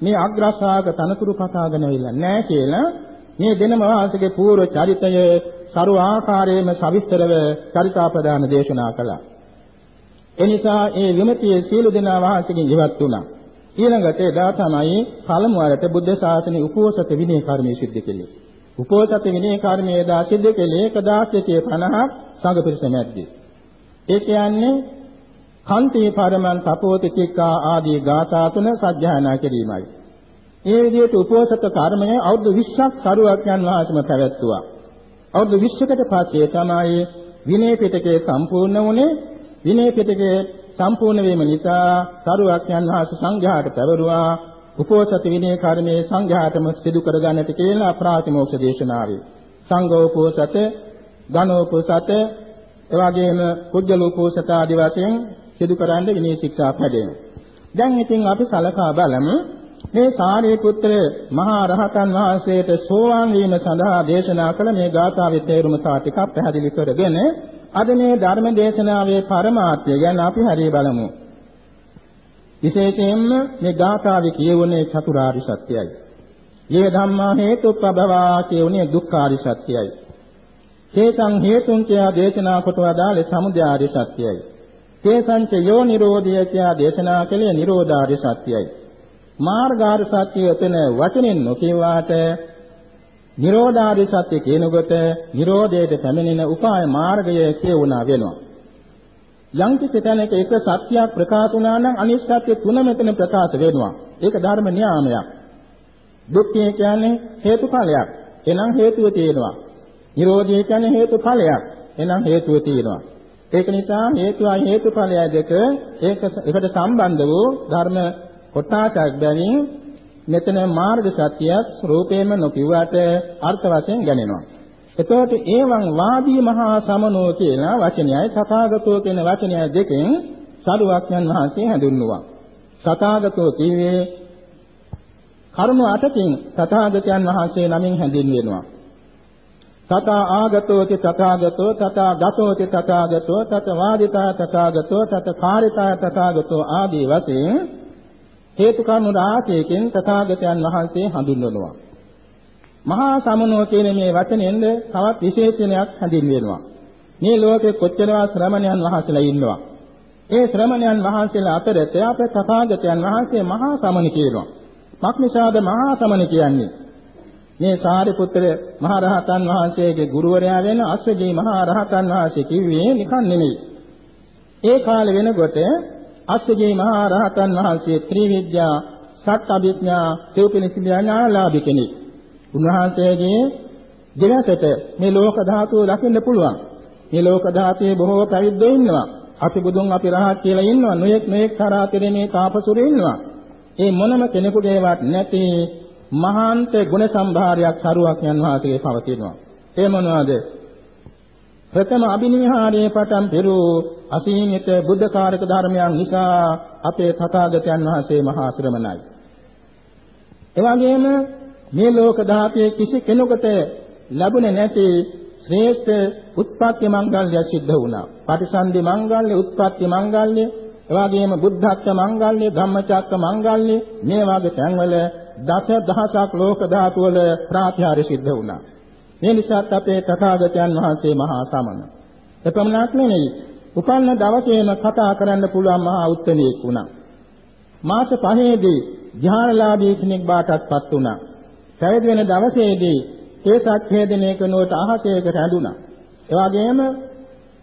මේ අග්‍රශාක තනතුරු කතාගෙන ඉල්ල නැහැ කියලා මේ දෙනම වහන්සේගේ පූර්ව චරිතය සරු ආකාරයෙන්ම සවිස්තරව චරිතාපදාන දේශනා කළා. එනිසා ඒ විමතියේ සීල දෙනා වහන්සේගෙන් ඉවත් වුණා. ඊළඟට එදා තමයි පළමු වරට බුද්ධ ශාසනයේ උපෝසත විනය කර්මය සිද්ධ කෙළේ. උපෝසත විනය කර්මය එදා සිද්ධ කෙළේ 1250ක් සංඝ පිරිස මැද්දේ. ඒ කියන්නේ කන්තේ පරමං තපෝති චික්කා ආදී ගාථා තුන සජ්ජායනා කිරීමයි. මේ විදිහට උපෝසත කර්මය අවුරුදු 20ක් සරුවක්යන් වහන්සේම පැවැත්තුවා. අවුරුදු 20කට පස්සේ තමයි විනය පිටකේ සම්පූර්ණ වුණේ විනය පිටකේ සම්පූර්ණ වීම නිසා සරුවක්යන් වහන්සේ සංඝයාට පැවරුවා උපෝසත විනය කර්මයේ සංඝයාටම සිදු කරගන්නට කියලා ප්‍රාතිමෝක්ෂ දේශනාවේ සංඝෝපෝසත ගණෝපෝසත එවාගෙම කුජලෝපෝසත ආදී වශයෙන් සිදු කරන්න විනය ශික්ෂා පැදෙන. දැන් ඉතින් අපි සලකා බලමු මේ සාරිපුත්‍ර මහා රහතන් වහන්සේට සෝවාන් වීම සඳහා දේශනා කළ මේ ගාථාවේ තේරුම තා ටිකක් පැහැදිලි කරගෙන අද මේ ධර්ම දේශනාවේ පරමාර්ථය ගැන අපි හරිය බලමු. විශේෂයෙන්ම මේ ගාථාවේ කියවුනේ චතුරාර්ය සත්‍යයයි. යේ ධම්මා හේතුප්පබවා කියුනේ දුක්ඛාරි සත්‍යයයි. තේසං හේතුන් කියා දේශනා කොට වදාළේ සමුදයාරි සත්‍යයයි. තේසංච යෝ නිරෝධය කියා දේශනා කළේ නිරෝධාරි සත්‍යයයි. මාර්ගාරි සත්‍යය එතන වචනෙන් නොකියවාට නිරෝධාරි සත්‍ය කියනකොට නිරෝධයට පැමිණෙන උපාය මාර්ගය කියවුණා වෙනවා. යම් කිසි තැනක එක සත්‍යයක් ප්‍රකාශ වුණා නම් අනිත් සත්‍ය තුන මෙතන ප්‍රකාශ වෙනවා. ඒක ධර්ම නියාමයක්. දුක්ඛය කියන්නේ හේතුඵලයක්. එනම් හේතුව තියෙනවා. නිරෝධය කියන්නේ හේතුඵලයක්. එනම් හේතුව තියෙනවා. ඒක නිසා හේතුවයි හේතුඵලය දෙක ඒක එකට සම්බන්ධ වූ ධර්ම කොටසක් බැවින් මෙතන මාර්ග සත්‍යයක් රූපේම නොකියුවට අර්ථ වශයෙන් ගණනවා. එතකොට ඒවං වාදී මහා සමනෝ කියන වචනයයි තථාගතෝ කියන වචනය දෙකෙන් සරුවක්ඥන් වහන්සේ හැඳුන්වුවා. තථාගතෝ කියවේ කරුණ අටකින් තථාගතයන් වහන්සේ නමින් හැඳින්වෙනවා. තථා ආගතෝති තථාගතෝ තථා ගතෝති තථාගතෝ තත වාදිතා තථාගතෝ තත කාරිතා තථාගතෝ ආදී වශයෙන් හේතු කාරණු රාශියකින් තථාගතයන් වහන්සේ හඳුන්වනවා. මහා සමනෝ කියන මේ වචනෙන්ද තවත් විශේෂණයක් හැඳින්වෙනවා. මේ ලෝකේ කොච්චරවා ශ්‍රමණයන් වහන්සේලා ඉන්නවා. ඒ ශ්‍රමණයන් වහන්සේලා අතරත අපේ තථාගතයන් වහන්සේ මහා සමණ කියනවා. මක්නිසාද මහා සමණ කියන්නේ? මේ සාරිපුත්‍ර මහ රහතන් වහන්සේගේ ගුරුවරයා වෙන අස්සජී මහ රහතන් වහන්සේ කිව්වේ නිකන් නෙමෙයි. ඒ කාලේ වෙනකොට අස්සජී මහ රහතන් වහන්සේ ත්‍රිවිද්‍යා සත් අභිඥා සිව්පිනිසිබියා ඥානලාභී කෙනෙක්. උන්වහන්සේගේ දෙවසට මේ ලෝක ධාතුව දකින්න පුළුවන්. මේ ලෝක ධාතුවේ බොහෝ පැවිද්දෝ ඉන්නවා. අපි බුදුන් අපි රහත් කියලා ඉන්නවා. නොයෙක් නොයෙක් තරාතිරේ මේ තාපසුරු ඉන්නවා. ඒ මොනම කෙනෙකුගේවත් නැති මහාන්ත ගුණ සම්භාරයක් සරුවක් යන වාසයේ පවතිනවා. ඒ මොනවාද? ප්‍රථම අභිනිහාරයේ පටන් පෙරූ අසීමිත බුද්ධකාරක ධර්මයන් නිසා අපේ තථාගතයන් වහන්සේ මහා ශ්‍රමණයි. එවැගේම මේ ලෝක ධාතුවේ කිසි කෙනෙකුට ලැබුණේ නැති ශ්‍රේෂ්ඨ උත්පත්ති මංගල්‍ය සිද්ධ වුණා. පටිසන්ධි මංගල්‍ය, උත්පත්ති මංගල්‍ය, එවාගෙම බුද්ධත්ව මංගල්‍ය, ධම්මචක්ක මංගල්‍ය මේ වාගේ තැන්වල දස දහසක් ලෝක ධාතු වල ප්‍රාතිහාර්ය සිද්ධ වුණා. මේ නිසාත් අපේ තථාගතයන් වහන්සේ මහා සමන. එපමණක් නෙමෙයි, උපන්න දවසේම කතා කරන්න පුළුවන් මහා උත්තමයෙක් වුණා. මාස පහේදී ඥානලාභී කෙනෙක් බාටත්පත් වුණා. පැවිදි වෙන දවසේදී කේසක් හේදනය කරනකොට අහසේක රැඳුණා. ඒ වගේම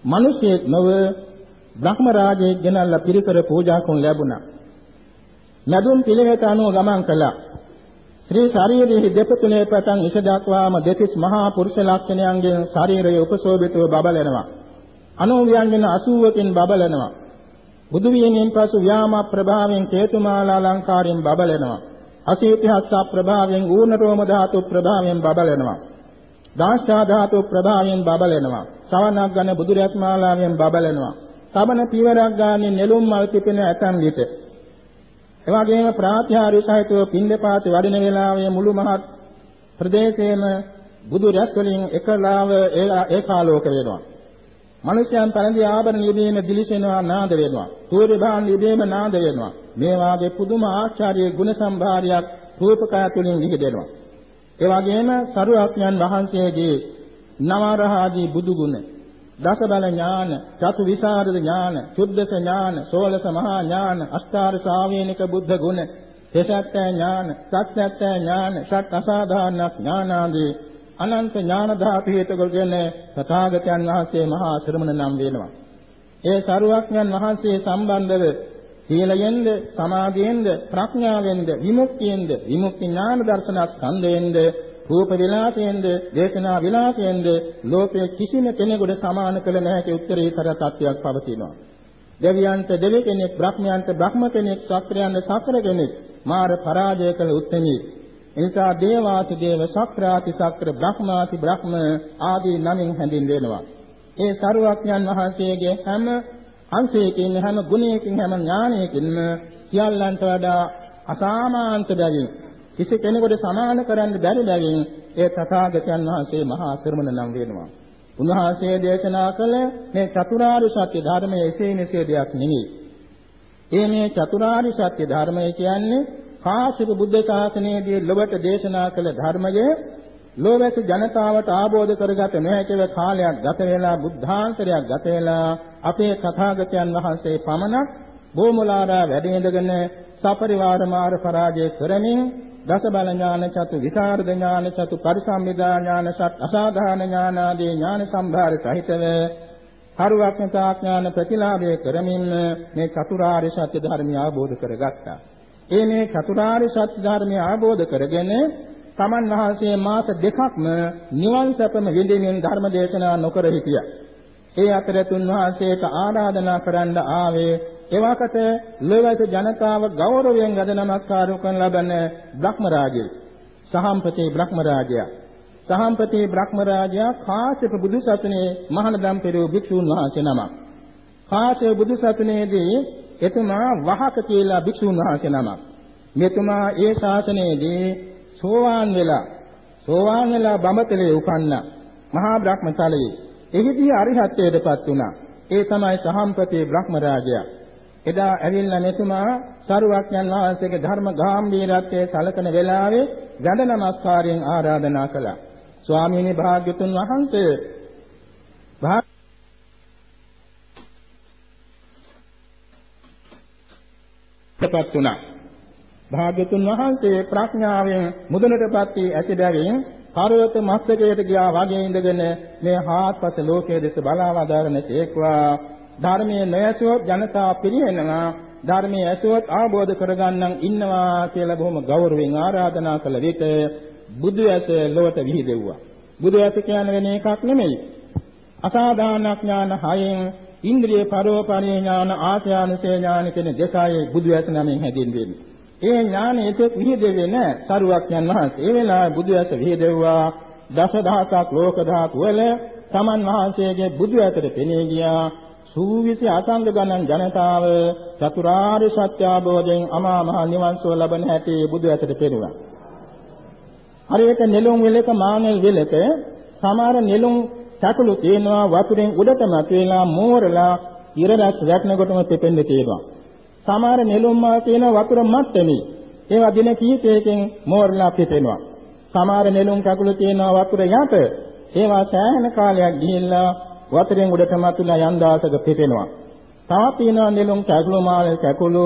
මිනිසෙක් නොව බ්‍රහ්ම රාජයෙක් ගෙනල්ලා පිරිකර පූජා කරන ලැබුණා. නදුම් පිළිවෙත අනුව ගමන් කළා. ශ්‍රී ශරීරයේ දෙපතුලේ පටන් ඉස දක්වාම දෙතිස් මහා පුරුෂ ලක්ෂණයන්ගෙන් ශරීරය උපශෝභිතව බබලනවා. අනෝව්‍යංජන 80කින් බබලනවා. බුදු වීමෙන් පසු ව්‍යාම ප්‍රභාවයෙන් කේතුමාලා අලංකාරයෙන් බබලනවා. අසීතිහස්ස ප්‍රභාවයෙන් ඌර්ණ රෝම ධාතු ප්‍රභාවයෙන් බබලනවා. දාස්සා ධාතු ප්‍රභාවයෙන් බබලනවා. සවනක් ගන්න බුදු රැස්මාලාවෙන් බබලනවා. සබන පියවරක් ගානේ නෙළුම් මල් පිපෙන ඇතන් විට. එවාගෙම ප්‍රාත්‍යාරි සහිතව පින්දපාත වඩින වේලාවේ මුළු මහත් ප්‍රදේශයේම බුදු රැස් වලින් එකලාව ඒකාලෝක වෙනවා. මිනිසයන් පැරඳි ආභරණ යෙදීම දිලිසෙනවා නාද වෙනවා. සූර්ය භාන් යෙදීම නාද වෙනවා. මේ වාගේ පුදුම ආචාර්ය ගුණ සම්භාරයක් රූපකය තුලින් විහිදෙනවා. ඒ වගේම සරුවඥන් වහන්සේගේ නවරහාදී බුදු ගුණ දස බල ඥාන, චතු විසරද ඥාන, සුද්ධස ඥාන, සෝලස මහා ඥාන, අෂ්ටාර ශාවේනික බුද්ධ ගුණ, හේසත්ත්‍ය ඥාන, සත්‍යත්‍ය ඥාන, සත් අසාධාරණ ඥානාදී අනන්ත ඥාන ධාතු හේතුකගෙන තථාගතයන් වහන්සේ මහා ශ්‍රමණ නම් වෙනවා. ඒ සරුවක්ඥන් වහන්සේ සම්බන්ධව සීලයෙන්ද සමාධියෙන්ද ප්‍රඥාවෙන්ද විමුක්තියෙන්ද විමුක්ති ඥාන දර්ශන ස්කන්ධයෙන්ද රූප විලාසයෙන්ද දේශනා විලාසයෙන්ද ලෝකයේ කිසිම කෙනෙකුට සමාන කළ නොහැකි උත්තරීතර තත්වයක් පවතිනවා. දෙවියන්ට දෙවි කෙනෙක්, බ්‍රහ්මයන්ට බ්‍රහ්ම කෙනෙක්, ශාස්ත්‍රයන්ට ශාස්ත්‍ර කෙනෙක් මාර පරාජය කළ උත්තමී. එනිසා දේවාති දේව, ශාස්ත්‍රාති ශාස්ත්‍ර, බ්‍රහ්මාති බ්‍රහ්ම ආදී නමින් හැඳින්වෙනවා. ඒ සරුවඥන් වහන්සේගේ හැම අංශයකින් හැම ගුණයකින් හැම ඥානයකින්ම සියල්ලන්ට වඩා අසාමාන්ත බැවින් කිසි කෙනෙකුට සමාන කරන්න බැරි බැවින් ඒ තථාගතයන් වහන්සේ මහා ශ්‍රමණ නම් වෙනවා. උන්වහන්සේ දේශනා කළ මේ චතුරාර්ය සත්‍ය ධර්මයේ එසේ මෙසේ දෙයක් නෙවෙයි. ඒ මේ චතුරාර්ය සත්‍ය ධර්මය කියන්නේ කාශ්‍යප බුද්ධ ශාසනයේදී ලොවට දේශනා කළ ධර්මයේ ලෝවැස ජනතාවට ආબોධ කරගත නොහැකිව කාලයක් ගත වෙලා බුද්ධාන්තරයක් ගත වෙලා අපේ තථාගතයන් වහන්සේ පමණක් බෝමුලාරා වැඩ ඉඳගෙන සපරිවාර මාර පරාජය කරමින් දස බල ඥාන චතු විසරද ඥාන චතු පරිසම්මිදා ඥාන සත් අසාධාන ඥාන ආදී ඥාන සම්භාර සහිතව හරුවක්ඥතා ඥාන ප්‍රතිලාභය කරමින් මේ චතුරාර්ය සත්‍ය ධර්මය අවබෝධ කරගත්තා. ඒ මේ චතුරාර්ය සත්‍ය ධර්මය අවබෝධ කරගෙන තමන් වහන්සේ මාස දෙකක්ම නිවන් සැපම විඳින්මින් ධර්ම දේශනා නොකර හිටියා. ඒ අතර තුන් වහන්සේට ආරාධනා කරන්න ආවේ එවකට ලෝවැස ජනතාව ගෞරවයෙන් ගද නමස්කාර කරන ලබන බ්‍රහ්ම රාජය. සහම්පති බ්‍රහ්ම රාජයා. සහම්පති බ්‍රහ්ම රාජයා කාශ්‍යප බුදු සසුනේ මහානදම් පෙරූ භික්ෂුන් වහන්සේ නමක්. කාශ්‍යප බුදු සසුනේදී එතුමා වහක කියලා භික්ෂුන් වහන්සේ නමක්. මෙතුමා ඒ ශාසනයේදී සෝවාන් වෙලා සෝවාන් වෙලා බඹතලේ උපන්න මහා බ්‍රහ්මතලයේ එහිදී අරිහත්ත්වයටපත් වුණා. ඒ තමයි සහම්පති බ්‍රහ්ම රාජයා. එදා ඇවිල්ලා මෙතුමා සරුවක්යන් වහන්සේගේ ධර්ම ගාම්භීරත්වයේ සලකන වෙලාවේ වැඳ නමස්කාරයෙන් ආරාධනා කළා. ස්වාමීනි භාග්‍යතුන් වහන්සේ භාග්‍යපත් වුණා. භාග්‍යතුන් වහන්සේ ප්‍රඥාවෙන් මුදුනටපත් වී ඇති බැවින් පර්වත මස්තකයට ගියා වගේ ඉඳගෙන මේ හාත්පස ලෝකයේ දෙස බලා වදාරන තේක්වා ධර්මයේ නැසුවොත් ජනතාව පිරිහෙනවා ධර්මයේ ඇසුවොත් ආબોධ කරගන්නන් ඉන්නවා කියලා බොහොම ගෞරවයෙන් ආරාධනා කළ විට බුදු ඇස ලොවට විහිදෙව්වා බුදු ඇස කියන්නේ වෙන එකක් නෙමෙයි. අසාධාන ඥාන හයෙන් ඉන්ද්‍රිය පරෝපරේ ඥාන ආත්‍යානුසේ ඥාන කියන දෙකයි බුදු ඇස නමින් හැදින්වෙන්නේ ඒ ඥානෙ එතෙක් විහිදෙන්නේ නැහැ සරුවක්යන් වහන්සේ. ඒ වෙලාවේ බුදු ඇස විහිදෙව්වා දසදහසක් ලෝක ධාතු වල තමන් වහන්සේගේ බුදු ඇතට පෙනී ගියා. සූවිසි අසංග ගණන් ජනතාව චතුරාර්ය සත්‍ය අවබෝධයෙන් අමා මහ නිවන් සුව ලබන හැටි බුදු ඇතට පෙනුණා. හරියට නෙළුම් වෙලක මානෙල් වෙලක සමහර නෙළුම් චකුළු තියෙනවා වතුරෙන් උඩට මතුවලා මෝරලා ඉරදස් වැටෙනකොටම පෙපෙන්න තියෙනවා. සමහර නෙළුම් මා තියෙන වතුර මට්ටමේ ඒවා දින කීපයකින් මෝරලා පෙපෙනවා. සමහර නෙළුම් චකුළු තියෙනවා වතුර යට ඒවා සෑහෙන කාලයක් ගිහිල්ලා වතුරෙන් උඩට මතුලා යන් දාසක පිපෙනවා. තවත් තියෙනවා නෙළුම් කැකුළු මාළේ කැකුළු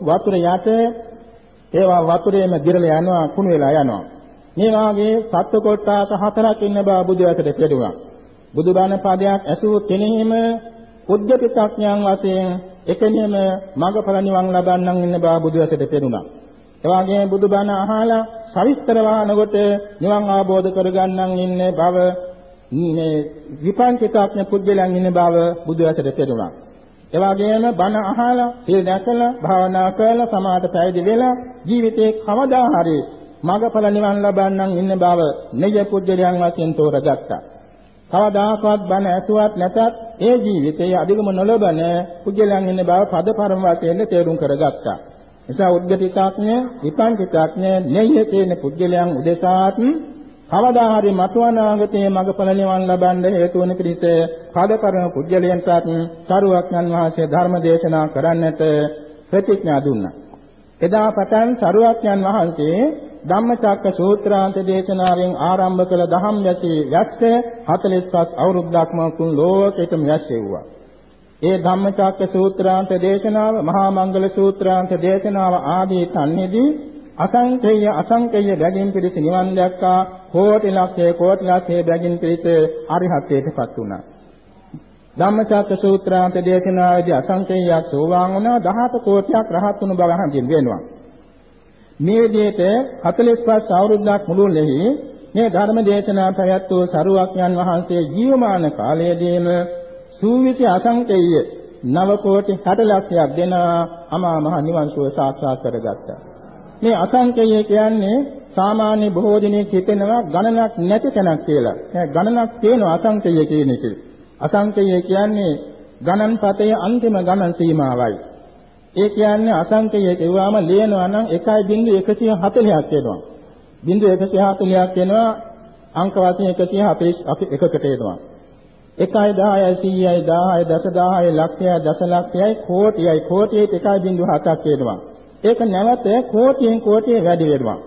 වතුර යට ඒවා වතුරේම දිරලා යනවා කුණු වෙලා යනවා. මේ වාගේ සත්ව කොටාස හතරක් ඉන්න බව බුදු ඇතට පෙළුණා. බුදුබණ පදයක් ඇසූ කෙනෙහිම උද්ගතිඥයන් වශයෙන් එකෙනෙම මඟඵල නිවන් ලබන්නන් ඉන්න බව බුදු ඇතට පෙළුණා. එවාගේ බුදුබණ අහලා සවිස්තර වහන කොට නිවන් අවබෝධ කරගන්නන් ඉන්න බව මේ විපංචිතාඥ පුද්ගලයන් ඉන්න බව බුදු ඇසට පෙරුණා. ඒ වගේම බණ අහලා, සිල් දැකලා, භාවනා කරලා, සමාධි පැවිදි වෙලා ජීවිතේ කවදා හරි මඟඵල නිවන් ලබන්නන් ඉන්න බව නිජ පුද්ගලයන් වශයෙන් තෝරගත්තා. කවදාකවත් බණ ඇසුවත් නැතත් ඒ ජීවිතයේ අධිගම නොලබන පුද්ගලයන් ඉන්න බව පදපරම වශයෙන් තේරුම් කරගත්තා. නිසා උද්ගතිතාඥ, විපංචිතාඥ, නෙය්‍ය කියන පුද්ගලයන් උදෙසාත් කවදා හරි මතුවනාගතයේ මඟඵල නිවන් ලබන්න හේතු වන පිණිස පදකරන පුජ්‍යලයන්ටත් සරුවක්ඥන් වහන්සේ ධර්ම දේශනා කරන්නට ප්‍රතිඥා දුන්නා. එදා පටන් සරුවක්ඥන් වහන්සේ ධම්මචක්ක සූත්‍රාන්ත දේශනාවෙන් ආරම්භ කළ දහම් යසී යක්ෂ 45 අවුරුද්දක්ම කුන් ලෝකෙටම යැසෙව්වා. ඒ ධම්මචක්ක සූත්‍රාන්ත දේශනාව මහා මංගල සූත්‍රාන්ත දේශනාව ආදී තන්හිදී අසංකේය අසංකේය බැගින් පිළිස නිවන් දැක්කා. කෝටි ලක්ෂය කෝටි ලක්ෂය බැගින් පිළිස අරිහත්ත්වයටපත් වුණා. ධම්මචක්ක සූත්‍රාන්ත දේශනාවේදී අසංකේයයක් සෝවාන් වුණා. 17 කෝටියක් රහත් වුණු බව හඳින් වෙනවා. මේ විදිහට 45 අවුරුද්දක් මුළුල්ලෙහි මේ ධර්ම දේශනා පැවැත්වූ සරුවක්යන් වහන්සේ ජීවමාන කාලයේදීම සූවිසි අසංකේය නව කෝටි 60 ලක්ෂයක් දෙන අමා මහ නිවන් සුව සාක්ෂාත් කරගත්තා. මේ අසංකේය කියන්නේ සාමාන්‍ය බොහෝ දෙනෙක් හිතෙනවා ගණනක් නැති තැනක් කියලා. ඒ ගණනක් තියෙන අසංකේය කියන එක. අසංකේය කියන්නේ ගණන්පතේ අන්තිම ගණන් සීමාවයි. ඒ කියන්නේ අසංකේය කියුවාම ලියනවා නම් 1.140ක් වෙනවා. 140ක් වෙනවා අංක වශයෙන් 141කට එනවා. 1යි 10යි 100යි 10යි දස 10යි ලක්ෂයයි දස ලක්ෂයයි කෝටියයි කෝටියට 1.7ක් වෙනවා. ඒක නැවත කෝටියෙන් කෝටිය වැඩි වෙනවා.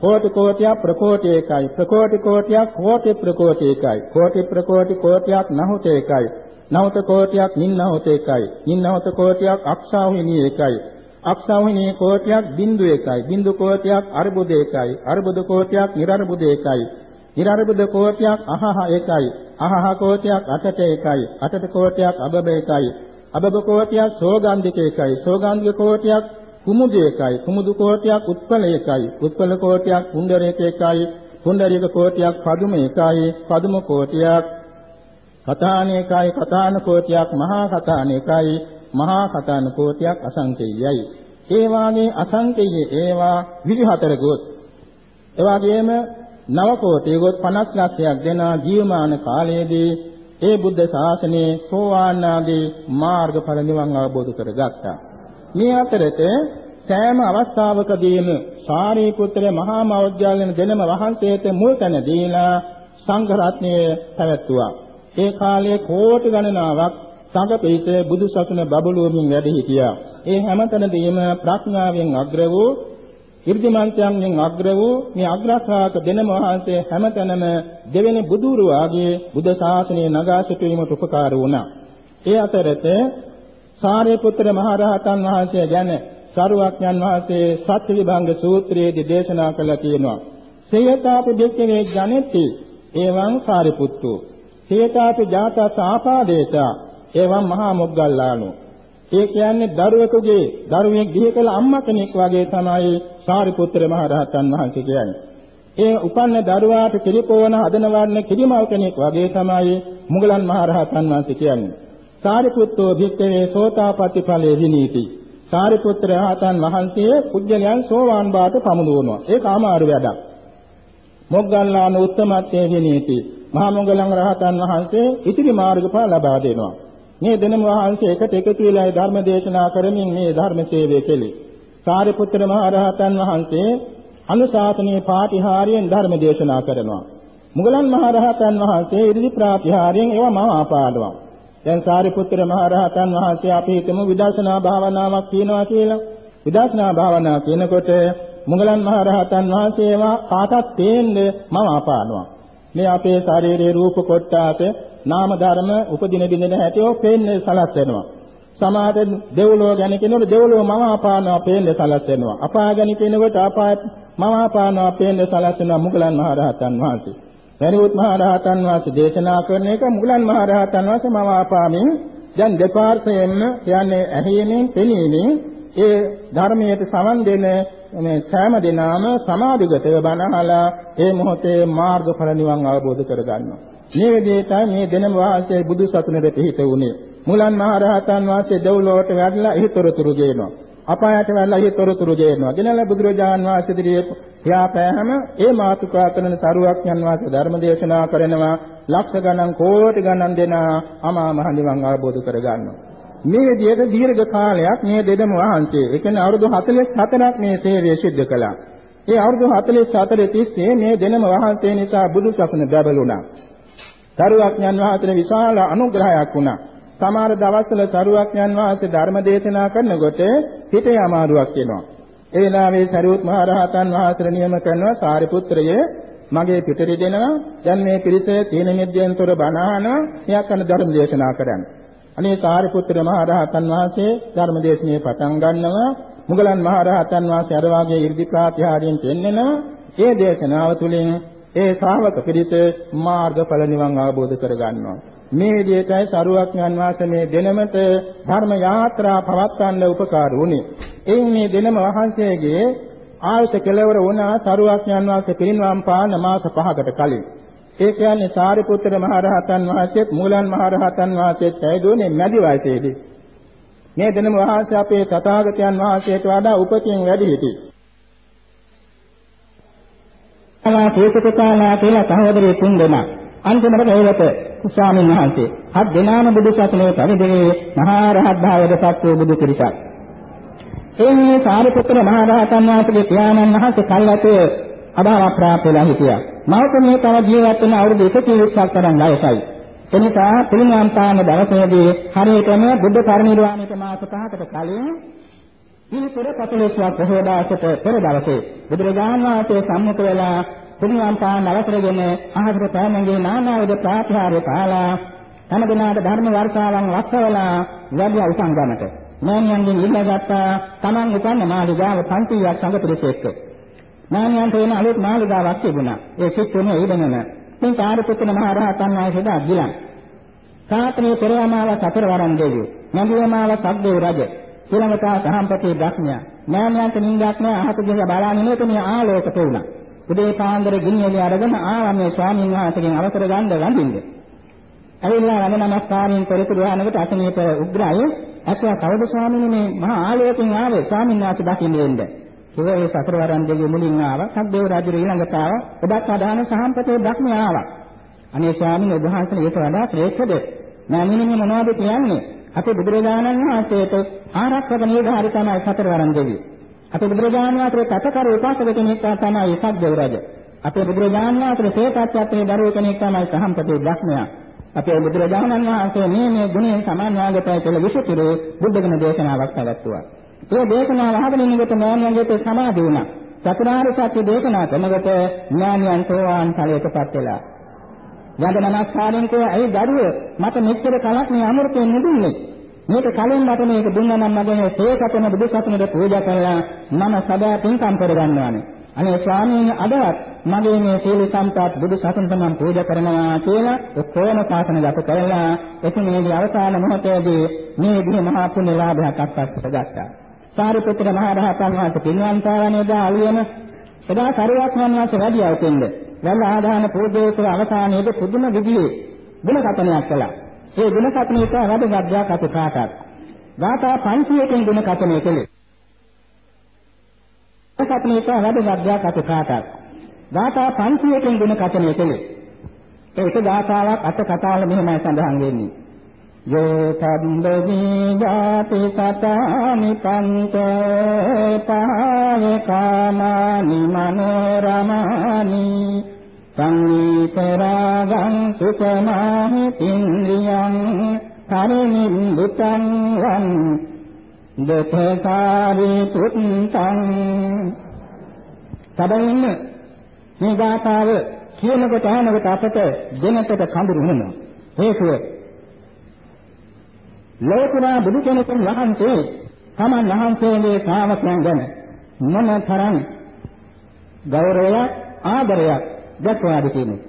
කෝටි කෝටියක් ප්‍රකෝටි එකයි. ප්‍රකෝටි කෝටියක් කෝටි ප්‍රකෝටි එකයි. කෝටි ප්‍රකෝටි කෝටියක් නහුත එකයි. නහුත කෝටියක් නින්නහුත එකයි. නින්නහුත කෝටියක් අක්ෂාවිනී එකයි. අක්ෂාවිනී කෝටියක් බිඳු එකයි. බිඳු කෝටියක් අර්බුද එකයි. අර්බුද කෝටියක් නිර්අර්බුද එකයි. නිර්අර්බුද කෝටියක් අහහ එකයි. අහහ කෝටියක් අටට එකයි. අටට කෝටියක් අබබ එකයි. අබබ කෝටියක් සෝගන්ධික එකයි. සෝගන්ධික කෝටියක් කුමුදු එකයි. කුමුදු කෝටියක් උත්පල එකයි. උත්පල කෝටියක් කුණ්ඩරයක එකයි. කුණ්ඩරික කෝටියක් පදුම එකයි. පදුම කෝටියක් කතානේකයි කතාන කෝටියක් මහා කතානේකයි මහා කතාන කෝටියක් අසංකේයයි. ඒ වාගේ අසංකේය ඒවා 24 ගොත් එවාගෙම නව කෝටියකොත් 50 ලක්ෂයක් දෙන ජීවමාන කාලයේදී ඒ බුද්ධ ශාසනයේ සෝවාන් ආදී මාර්ගඵල නිවන් අවබෝධ කරගත්තා. මේ අතරත සෑම අවස්ථාවකදීම සාරිපුත්‍ර මහා මෞර්ජාලන දෙනම වහන්සේට මුල් තැන දීලා සංඝ රත්නය පැවැත්තුවා. ඒ කාලයේ කෝටි ගණනාවක් සංඝ පිරිස බුදු සසුන බබළුවමින් වැඩ සිටියා. ඒ හැමතැනදීම ප්‍රඥාවෙන් අග්‍ර වූ ඉර්ධිමන්තයන්ගෙන් අග්‍ර වූ මේ අග්‍රශ්‍රාවක දෙනම වහන්සේ හැමතැනම දෙවෙනි බුදුරු වාගේ බුද්ධ ශාසනය නගා සිටීමට උපකාර වුණා. ඒ අතරත සාරිපුත්‍ර මහ රහතන් වහන්සේ ගැන සරුවක්ඥන් වහන්සේ සත්‍ය විභංග සූත්‍රයේදී දේශනා කළා තියෙනවා. සේයතාපි දෙක්කේ ජනෙති එවං සාරිපුත්තෝ. සේයතාපි ජාතස ආපාදේත එවං මහා මොග්ගල්ලානෝ. ඒ කියන්නේ දරුවෙකුගේ දරුවෙක් ගිහි කළ අම්මා කෙනෙක් වගේ තමයි සාරිපුත්‍ර මහ රහතන් වහන්සේ කියන්නේ. ඒ උපන්න දරුවාට කිරිපෝන හදන වර්ණ කිරිමල් කෙනෙක් වගේ තමයි මුගලන් මහ රහතන් වහන්සේ කියන්නේ. සාරිපුත්තෝ භික්ඛවේ සෝතාපට්ටි ඵලයේ විනීති. සාරිපුත්‍ර රහතන් වහන්සේ කුජලයන් සෝවාන් බාට පමුණුවනවා. ඒක අමාරු වැඩක්. මොග්ගල්ලාන උත්තමත්වයේ විනීති. මහා මොග්ගලන් රහතන් වහන්සේ ඉතිරි මාර්ගඵල ලබා දෙනවා. මේ දෙනම වහන්සේ එකට එකතු වෙලා ධර්ම දේශනා කරමින් මේ ධර්ම සේවය කෙළේ. සාරිපුත්‍ර මහ රහතන් වහන්සේ අනුශාසනීය පාටිහාරයෙන් ධර්ම දේශනා කරනවා. මුගලන් මහ රහතන් වහන්සේ ඉරිදි ප්‍රාතිහාරයෙන් ඒවා මම ආපාදවා. දැන් සාරිපුත්‍ර මහ රහතන් වහන්සේ අපි හිතමු විදර්ශනා භාවනාවක් කියනවා කියලා. විදර්ශනා භාවනාව කියනකොට මුගලන් මහ රහතන් වහන්සේවා කාටත් තේන්නේ මම අපානවා. මේ අපේ ශරීරයේ රූප කොටාත නාම ධර්ම උපදින බින්දන හැටිෝ පේන්නේ සලස්වෙනවා. සමාද දෙව්ලෝ ගැන කියනකොට දෙව්ලෝ මම අපානවා පේන්නේ සලස්වෙනවා. අපාය ගැන කියනකොට අපාය මම අපානවා පේන්නේ සලස්වෙනවා මුගලන් මහ රහතන් වහන්සේ. සරියුත් මහ රහතන් වහන්සේ දේශනා කරන එක මුගලන් මහ රහතන් වහන්සේ මම ආපාමින් දැන් දෙපාර්ශ්වයෙන්ම කියන්නේ ඇහිීමෙන් පෙනීමෙන් ඒ ධර්මයට සමන් දෙන මේ සෑම දිනාම සමාධිගතව බණහලා ඒ මොහොතේ මාර්ගඵල නිවන් අවබෝධ කරගන්නවා. මේ විදිහටයි මේ දෙනම වාසයේ බුදු සසුනේ පිහිට වුණේ. මුලන් මහ රහතන් වහන්සේ දෙව්ලොවට වැඩලා ඉහිතරතුරු ගේනවා. අපායට වැල්ලා හි තොරතුරු දෙනවා. ගෙනලා බුදුරජාන් වහන්සේ ඉදිරියේ යාපෑම ඒ මාතුකා කරන සරුවක්ඥන් වහන්සේ ධර්ම දේශනා කරනවා ලක්ෂ ගණන් කෝටි ගණන් දෙන අමා මහ නිවන් අවබෝධ කරගන්නවා. මේ විදිහට දීර්ඝ කාලයක් මේ දෙදම වහන්සේ ඒ කියන්නේ අවුරුදු 44ක් මේ සේවය සිද්ධ කළා. ඒ අවුරුදු 44 තිස්සේ මේ දෙනම වහන්සේ නිසා බුදු සසුන බැබළුණා. සරුවක්ඥන් වහන්සේ විශාල අනුග්‍රහයක් වුණා. සමහර දවස්වල සරුවක්ඥන් වහන්සේ ධර්ම දේශනා කරනකොට හිතේ අමාරුවක් එනවා. ඒ වෙලාවේ සරියුත් මහ රහතන් වහන්සේ නියම කරනවා සාරිපුත්‍රයේ මගේ පිටරි දෙනවා දැන් මේ පිරිස තීන මිද්දෙන්තර බණහන මෙයක් කරන ධර්ම දේශනා කරන්න. අනේ සාරිපුත්‍ර මහ රහතන් වහන්සේ ධර්ම දේශනාවේ පටන් ගන්නවා මුගලන් මහ රහතන් වහන්සේ අර වාගේ 이르දි ප්‍රාතිහාර්යයෙන් පෙන්වනවා ඒ දේශනාව තුළින් ඒ ශ්‍රාවක පිරිස මාර්ගඵල නිවන් අවබෝධ කරගන්නවා. මේ විදිහටයි සරුවක්ඥන් වහන්සේ මේ දෙනමත ධර්ම යාත්‍රා පවත්වන්න උපකාර වුණේ. එයින් මේ දෙනම වහන්සේගේ ආයුෂ කෙලවර වුණා සරුවක්ඥන් වහන්සේ පිරිනවම් පාන මාස 5කට කලින්. ඒ කියන්නේ සාරිපුත්‍ර මහ රහතන් වහන්සේත් මූලන් මහ රහතන් වහන්සේත් ඇයදුනේ මැදි වයසේදී. මේ දෙනම වහන්සේ අපේ තථාගතයන් වහන්සේට වඩා උපතින් වැඩි හිටියේ. අනා තේසකතාලා කියලා සහෝදරයෝ තුන් දෙනා අන්තිමට හේවත ස්වාමීන් වහන්සේ හත් දෙනාම බුදු සසුනේ පරිදිවේ මහා රහත් භාවයටපත් වූ බුදු පිරිසක්. එන්නේ සාරිපුත්‍ර මහ රහතන් වහන්සේගේ පියාණන් වහන්සේ කල්ලාතේ අභාව ප්‍රාප්ත වෙලා හිටියා. මවතුමිය තව ජීවත් වෙන අවුරුදු 120ක් තරම් වයසයි. එනිසා පිළිගම් පාන දවසේදී හරියටම බුද්ධ පරිනිර්වාණයට මාස 5කට කලින් ඊපෙර කතලෙස්වක් පොහොය දවසට පෙර දවසේ බුදුරජාණන් වහන්සේ සම්මුඛ වෙලා පුණ්‍යම් පාන අවසරගෙන ආහාර පෑමගේ නානාවිද ප්‍රාතිහාර්ය කාලා තම දිනාට ධර්ම වර්ෂාවන් වස්සවලා වැඩි උසංගමට මෑණියන්ගෙන් ඉල්ලගත්තා තමන් උපන්න මාළිගාව 500ක් සංඝ පිරිසෙක් මෑණියන්ට එන අලුත් මාළිගාවක් තිබුණා. ඒ සිත්තුනේ ඊදෙනම. මේ සාරිපුත්‍ර මහ රහතන් වහන්සේට අග්ගිලන් සාතනේ පෙරයමාව සතර වරන් දෙවියෝ නන්දියමාව සද්දේව රජ. ඊළඟට සහම්පති බ්‍රහ්මයා. මෑණියන්ට නින්දාක් නෑ. අහත දිහා බලාගෙන ඉන්නකොට මේ ආලෝක තෝුණා උදේ පාන්දර ගින්නెలి අරගෙන ආවා මේ ස්වාමීන් වහන්සේගෙන් අවසර ගන්න වඳින්න. ඇවිල්ලා වඳ නමස්කාරයෙන් පෙරතුරු ආනකට අසනීප උග්‍රාය ඇස්වා කවුද ස්වාමීනි මේ මහා ආලෝකයෙන් ආවේ ස්වාමීන් වහන්සේ දකින්න වෙන්න. ඒ සතර වරන් දෙවියෝ මුලින් ආවා. සද්දේව රාජු ඊළඟට ආවා. ඔබත් අදාන සහම්පතේ බ්‍රහ්මයා ආවා. අනේ ස්වාමීන් වහන්සේ ඊට වඩා ශ්‍රේෂ්ඨද? මෑණියනි මොනවද කියන්නේ? අපේ බුදුරජාණන් වහන්සේට ආරක්ෂක නිලධාරි තමයි සතර වරන් දෙවියෝ. අපේ බුදුරජාණන් වහන්සේ කතකර උපාසක කෙනෙක් තමයි සද්දේව රජ. අපේ බුදුරජාණන් වහන්සේ සේතත්වයේ දරුවෝ කෙනෙක් තමයි සහම්පතේ බ්‍රහ්මයා. අපේ බුදුරජාණන් වහන්සේ මේ මේ ගුණයෙන් සමාන්වාගතයි කියලා විශේෂිරු බුද්ධ ගුණ දේශනාවක් පැවැත්වුවා. ඒ දේශනාව අහගෙන ඉන්නකොට මෑණියන්ට සමාධි වුණා. චතුරාර්ය සත්‍ය දේශනා කරනකොට ඥානියන් සෝවාන් ඵලයටපත් වෙලා. යඳ නමස්කාරයෙන් කෝ ඇයි දරුවෝ මට මෙච්චර කලක් මේ අමෘතයෙන් නුදුන්නේ මේක කලින් මට මේක දුන්නා නම් මගේ සේකතන බුදු සසුනට පූජා කළා මම සදා පින්කම් කරගන්නවානේ. අනේ ස්වාමීන් අදවත් මගේ මේ සීල සම්පත් බුදු සසුනට මම පූජා කරනවා කියලා ඔක්කොම ශාසන ගත කරලා එතුමියගේ අවසාන මොහොතේදී මේ විදිහ මහා පුණ්‍ය ලාභයක් අත්පත් ගත්තා. සාරිපුත්‍ර මහ රහතන් වහන්සේ පින්වන්තාවනේ දා අලුයන එදා සරුවක් වහන්සේ වැඩි අවතෙන්ද. වැල් ආදාන පූජේතර අවසානයේදී පුදුම විදිහේ ගුණ කතනයක් කළා. ඒ ගුණ කතනයක වැඩගත්යක් අපි කාටත්. ගාථා 500කින් ගුණ කතනය කළේ. කතනයක වැඩගත්යක් අපි කාටත්. ගාථා 500කින් ගුණ කතනය කළේ. ඒක ගාථාවක් අට කතාවල මෙහෙමයි සඳහන් වෙන්නේ. යෝ තම්බදී ජාති සතානි පන්ත පාවේ කාමානි මනෝරමානි සංගීත රාගං සුඛමාහි පින්ද්‍රියං පරිනිම්බුතං වං දතකාරී පුත්තං සබයින් මේ ගාථාව කියනකොට අහනකොට අපට දෙනකට කඳුරු වෙනවා හේතුව ලෝකුරා බුදු කෙනෙකුන් වහන්සේ තමන් වහන්සේගේ ශ්‍රාවකයන් ගැන මොනතරම් ගෞරවයක් ආදරයක් දක්වාද කියන්නේ.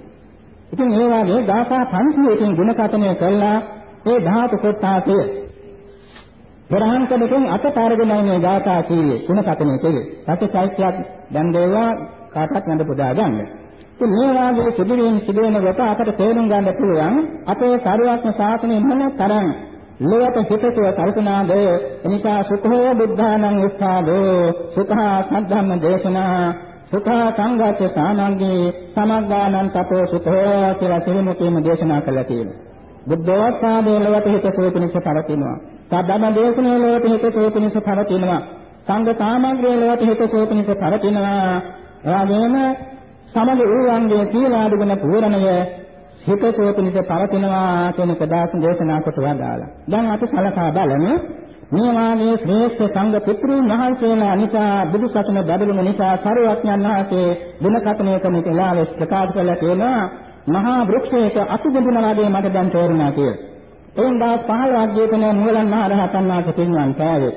ඉතින් ඒ වගේ ධාතා 500කින් ගුණ කතනය කළා ඒ ධාතු කොටාසය ප්‍රහාන්කලකින් අතපාරගෙනයි මේ ධාතා කීයේ ගුණ කතනය කළේ. සත්‍යයිත්‍යක් දැන් දේවා කාටත් නඳ පුදා ගන්න. ඉතින් මේ වාගේ සිදුවීම් සිදුවෙන කොට අපට තේරුම් ගන්න පුළුවන් අපේ සාරවත්න ශාසනය මොන තරම් ලෝක හිතේ කල්පනාද එනිසා සුඛෝ බුද්ධානං උස්සාදෝ සුඛා සද්ධම්ම දේශනා සුඛා සංඝාච සානංගේ සමග්ගානං තපෝ සුඛෝ කියලා සිරිමුකේම දේශනා කළා තියෙනවා. බුද්ධවත්පාදයේ ලොවට හිත සෝපිනිස පවතිනවා. සබ්බම දේශනේ ලොවට හිත සෝපිනිස පවතිනවා. සංඝ සාමග්‍රයේ ලොවට හිත සෝපිනිස පවතිනවා. එවාගෙම සමග ඌවන්ගේ සීලාදුගුණ පූර්ණය හිත සෝපිනිස පවතිනවා කියන පදාස දේශනා කොට වදාලා. දැන් අපි සලකා බලමු මේ වාගේ ශ්‍රේෂ්ඨ සංඝ පිටුරුන් වහන්සේලා නිසා බුදු සසුන බැදලුම නිසා සරුවඥන් වහන්සේ ගුණ කතනය කරන කලාවෙස් ප්‍රකාශ කළා කියනවා මහා වෘක්ෂයක අසුබඳුන වාගේ මට දැන් තේරුණා කියලා. එයින් දවස් 15ක් ජීවිතන මූලන් මහ රහතන් වහන්සේ පින්වන් පෑවේ.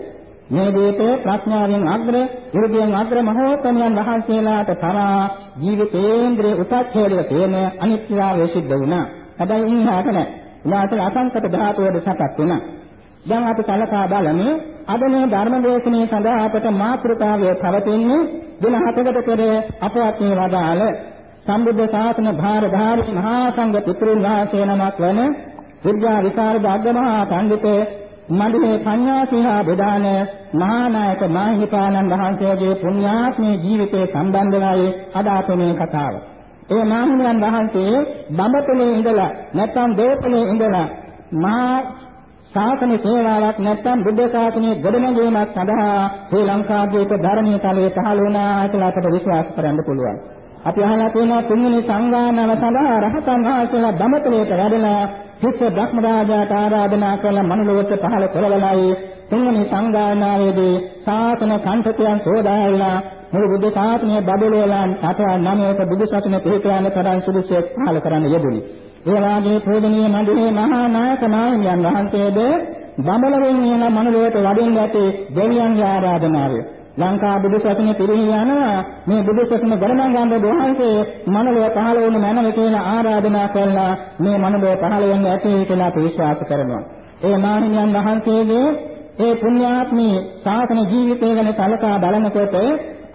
මේ දීපේ ප්‍රඥාවෙන් අග්‍ර, ඉරුදියෙන් අග්‍ර මහෝත්තමයන් වහන්සේලාට තරා ජීවිතේන්ද්‍රේ උපච්ඡේදක තියෙන අනිත්‍යතාවය සිද්ධ වුණා. හැබැයි ඉන්නහට නෑ. උනාට අසංකත ධාතුවද සකස් වුණා. දැන් අපි කලකා බලමු අද මේ ධර්ම දේශනාව සඳහා අපට මාතෘකාවේ පවතින්නේ දින හතකට පෙර අපවත් මේ වදාළ සම්බුද්ධ ශාසන භාරධාරී මහා සංඝ පිතෘන් වහන්සේ නමක් වන විද්‍යා විසරද අග්ගමහා පඬිත මඩේ පඤ්ඤාසීහා බෙදාන මහා නායක මාහිමිපාණන් වහන්සේගේ පුණ්‍යාත්මේ ජීවිතේ සම්බන්ධවයි අද අපේ මේ කතාව. ඒ මාහිමියන් වහන්සේ බඹතලේ ඉඳලා නැත්නම් දේපලේ ඉඳලා මහා ශාසන සේවාවක් නැත්නම් බුද්ධ ශාසනයේ ගොඩනැගීමක් සඳහා ශ්‍රී ලංකාවේ ධර්මීය තලයේ පහළ වුණා කියලා අපට විශ්වාස කරන්න පුළුවන්. අපි අහලා තියෙනවා තුන්වෙනි සංගායනාව සඳහා රහතන් වහන්සේලා දමතලයට වැඩලා සිත් බ්‍රහ්මරාජාට ආරාධනා කළ මනුලොවට පහළ කරවලායි තුන්වෙනි සංගායනාවේදී සාසන කණ්ඨකයන් සෝදායලා මුළු බුද්ධ ශාසනය බබලෝලා අටවල් නමයක බුදු සසුන පිළිපෑන තරම් සුදුසුවක් පහළ කරන්න යෙදුනි. ඒ වාගේ පූජනීය මන්දිරේ මහා නායක නායකයන් වහන්සේද බඹලවෙන් යන මනුලොවට වඩින්න ඇති දෙවියන්ගේ ආරාධනාවය. ලංකා බුදු සසුනේ පිරිහි යනවා මේ බුදු සසුන ගණනගන්න වහන්සේ මනලව පහළ වුණු මනම කියලා ආරාධනා කළා මේ මනලව පහළ වෙන්න ඇති කියලා අපි විශ්වාස කරනවා ඒ මාහිමියන් වහන්සේගේ ඒ පුණ්‍යාත්මී ශාසන ජීවිතය ගැන කලකා බලනකොට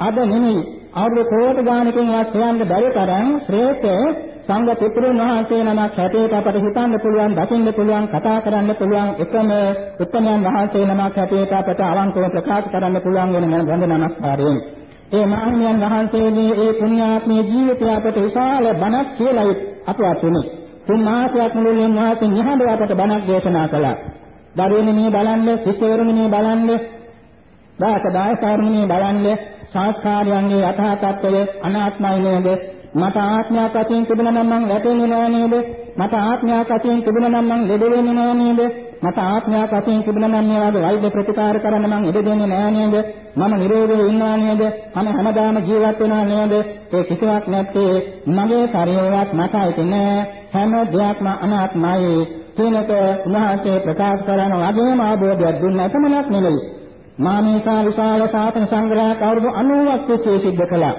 අද නෙමෙයි අවුරුදු කෝටි ගානකින් වත් හොයන්න බැරි තරම් ශ්‍රේෂ්ඨ සංඝ පුත්‍රයන් වහන්සේ නමක් හැටියට අපට හිතන්න පුළුවන්, දකින්න පුළුවන්, කතා කරන්න පුළුවන් එකම උත්තමයන් වහන්සේ නමක් හැටියට අපට අවංකව ප්‍රකාශ කරන්න පුළුවන් වෙන ගඳ නමස්කාරයෙන්. ඒ මහණියන් වහන්සේගේ ඒ පුණ්‍යාත්මී ජීවිතය අපට විශාල බණක් කියලායි අපවත් වුණේ. තුන් මාසයක් මුළුල්ලේ මහත් නිහඬව අපට බණක් දේශනා කළා. දරුවනේ මේ බලන්න, ශිෂ්‍යවරුනි මේ බලන්න, දායක දායකවරුනි මේ බලන්න, සංස්කාරයන්ගේ යථා තත්ත්වය අනාත්මයි නේද? මට ආත්මයක් වශයෙන් තිබුණා නම් මං වැටෙන්නේ නෑ නේද? මට ආත්මයක් වශයෙන් තිබුණා නම් මං ලෙඩ වෙන්නේ නෑ නේද? මට ආත්මයක් වශයෙන් තිබුණා නම් මේ වගේ වෛද්‍ය ප්‍රතිකාර කරන්න මං ඉඩ දෙන්නේ නෑ නේද? මම නිරෝගී ඉන්නවා නේද? මම හැමදාම ජීවත් වෙනවා නේද? ඒ කිසිවක් නැත්තේ මගේ ශරීරයක් මට අයිති නෑ. හැම දෙයක්ම අනාත්මයි. කියනක උන්වහන්සේ ප්‍රකාශ කරන වගේම ආબોධයක් දුන්න එකමනක් නෙවෙයි. මා මේසා විශාල සාතන සංග්‍රහයක් අවුරුදු 90ක් තිස්සේ සිද්ධ කළා.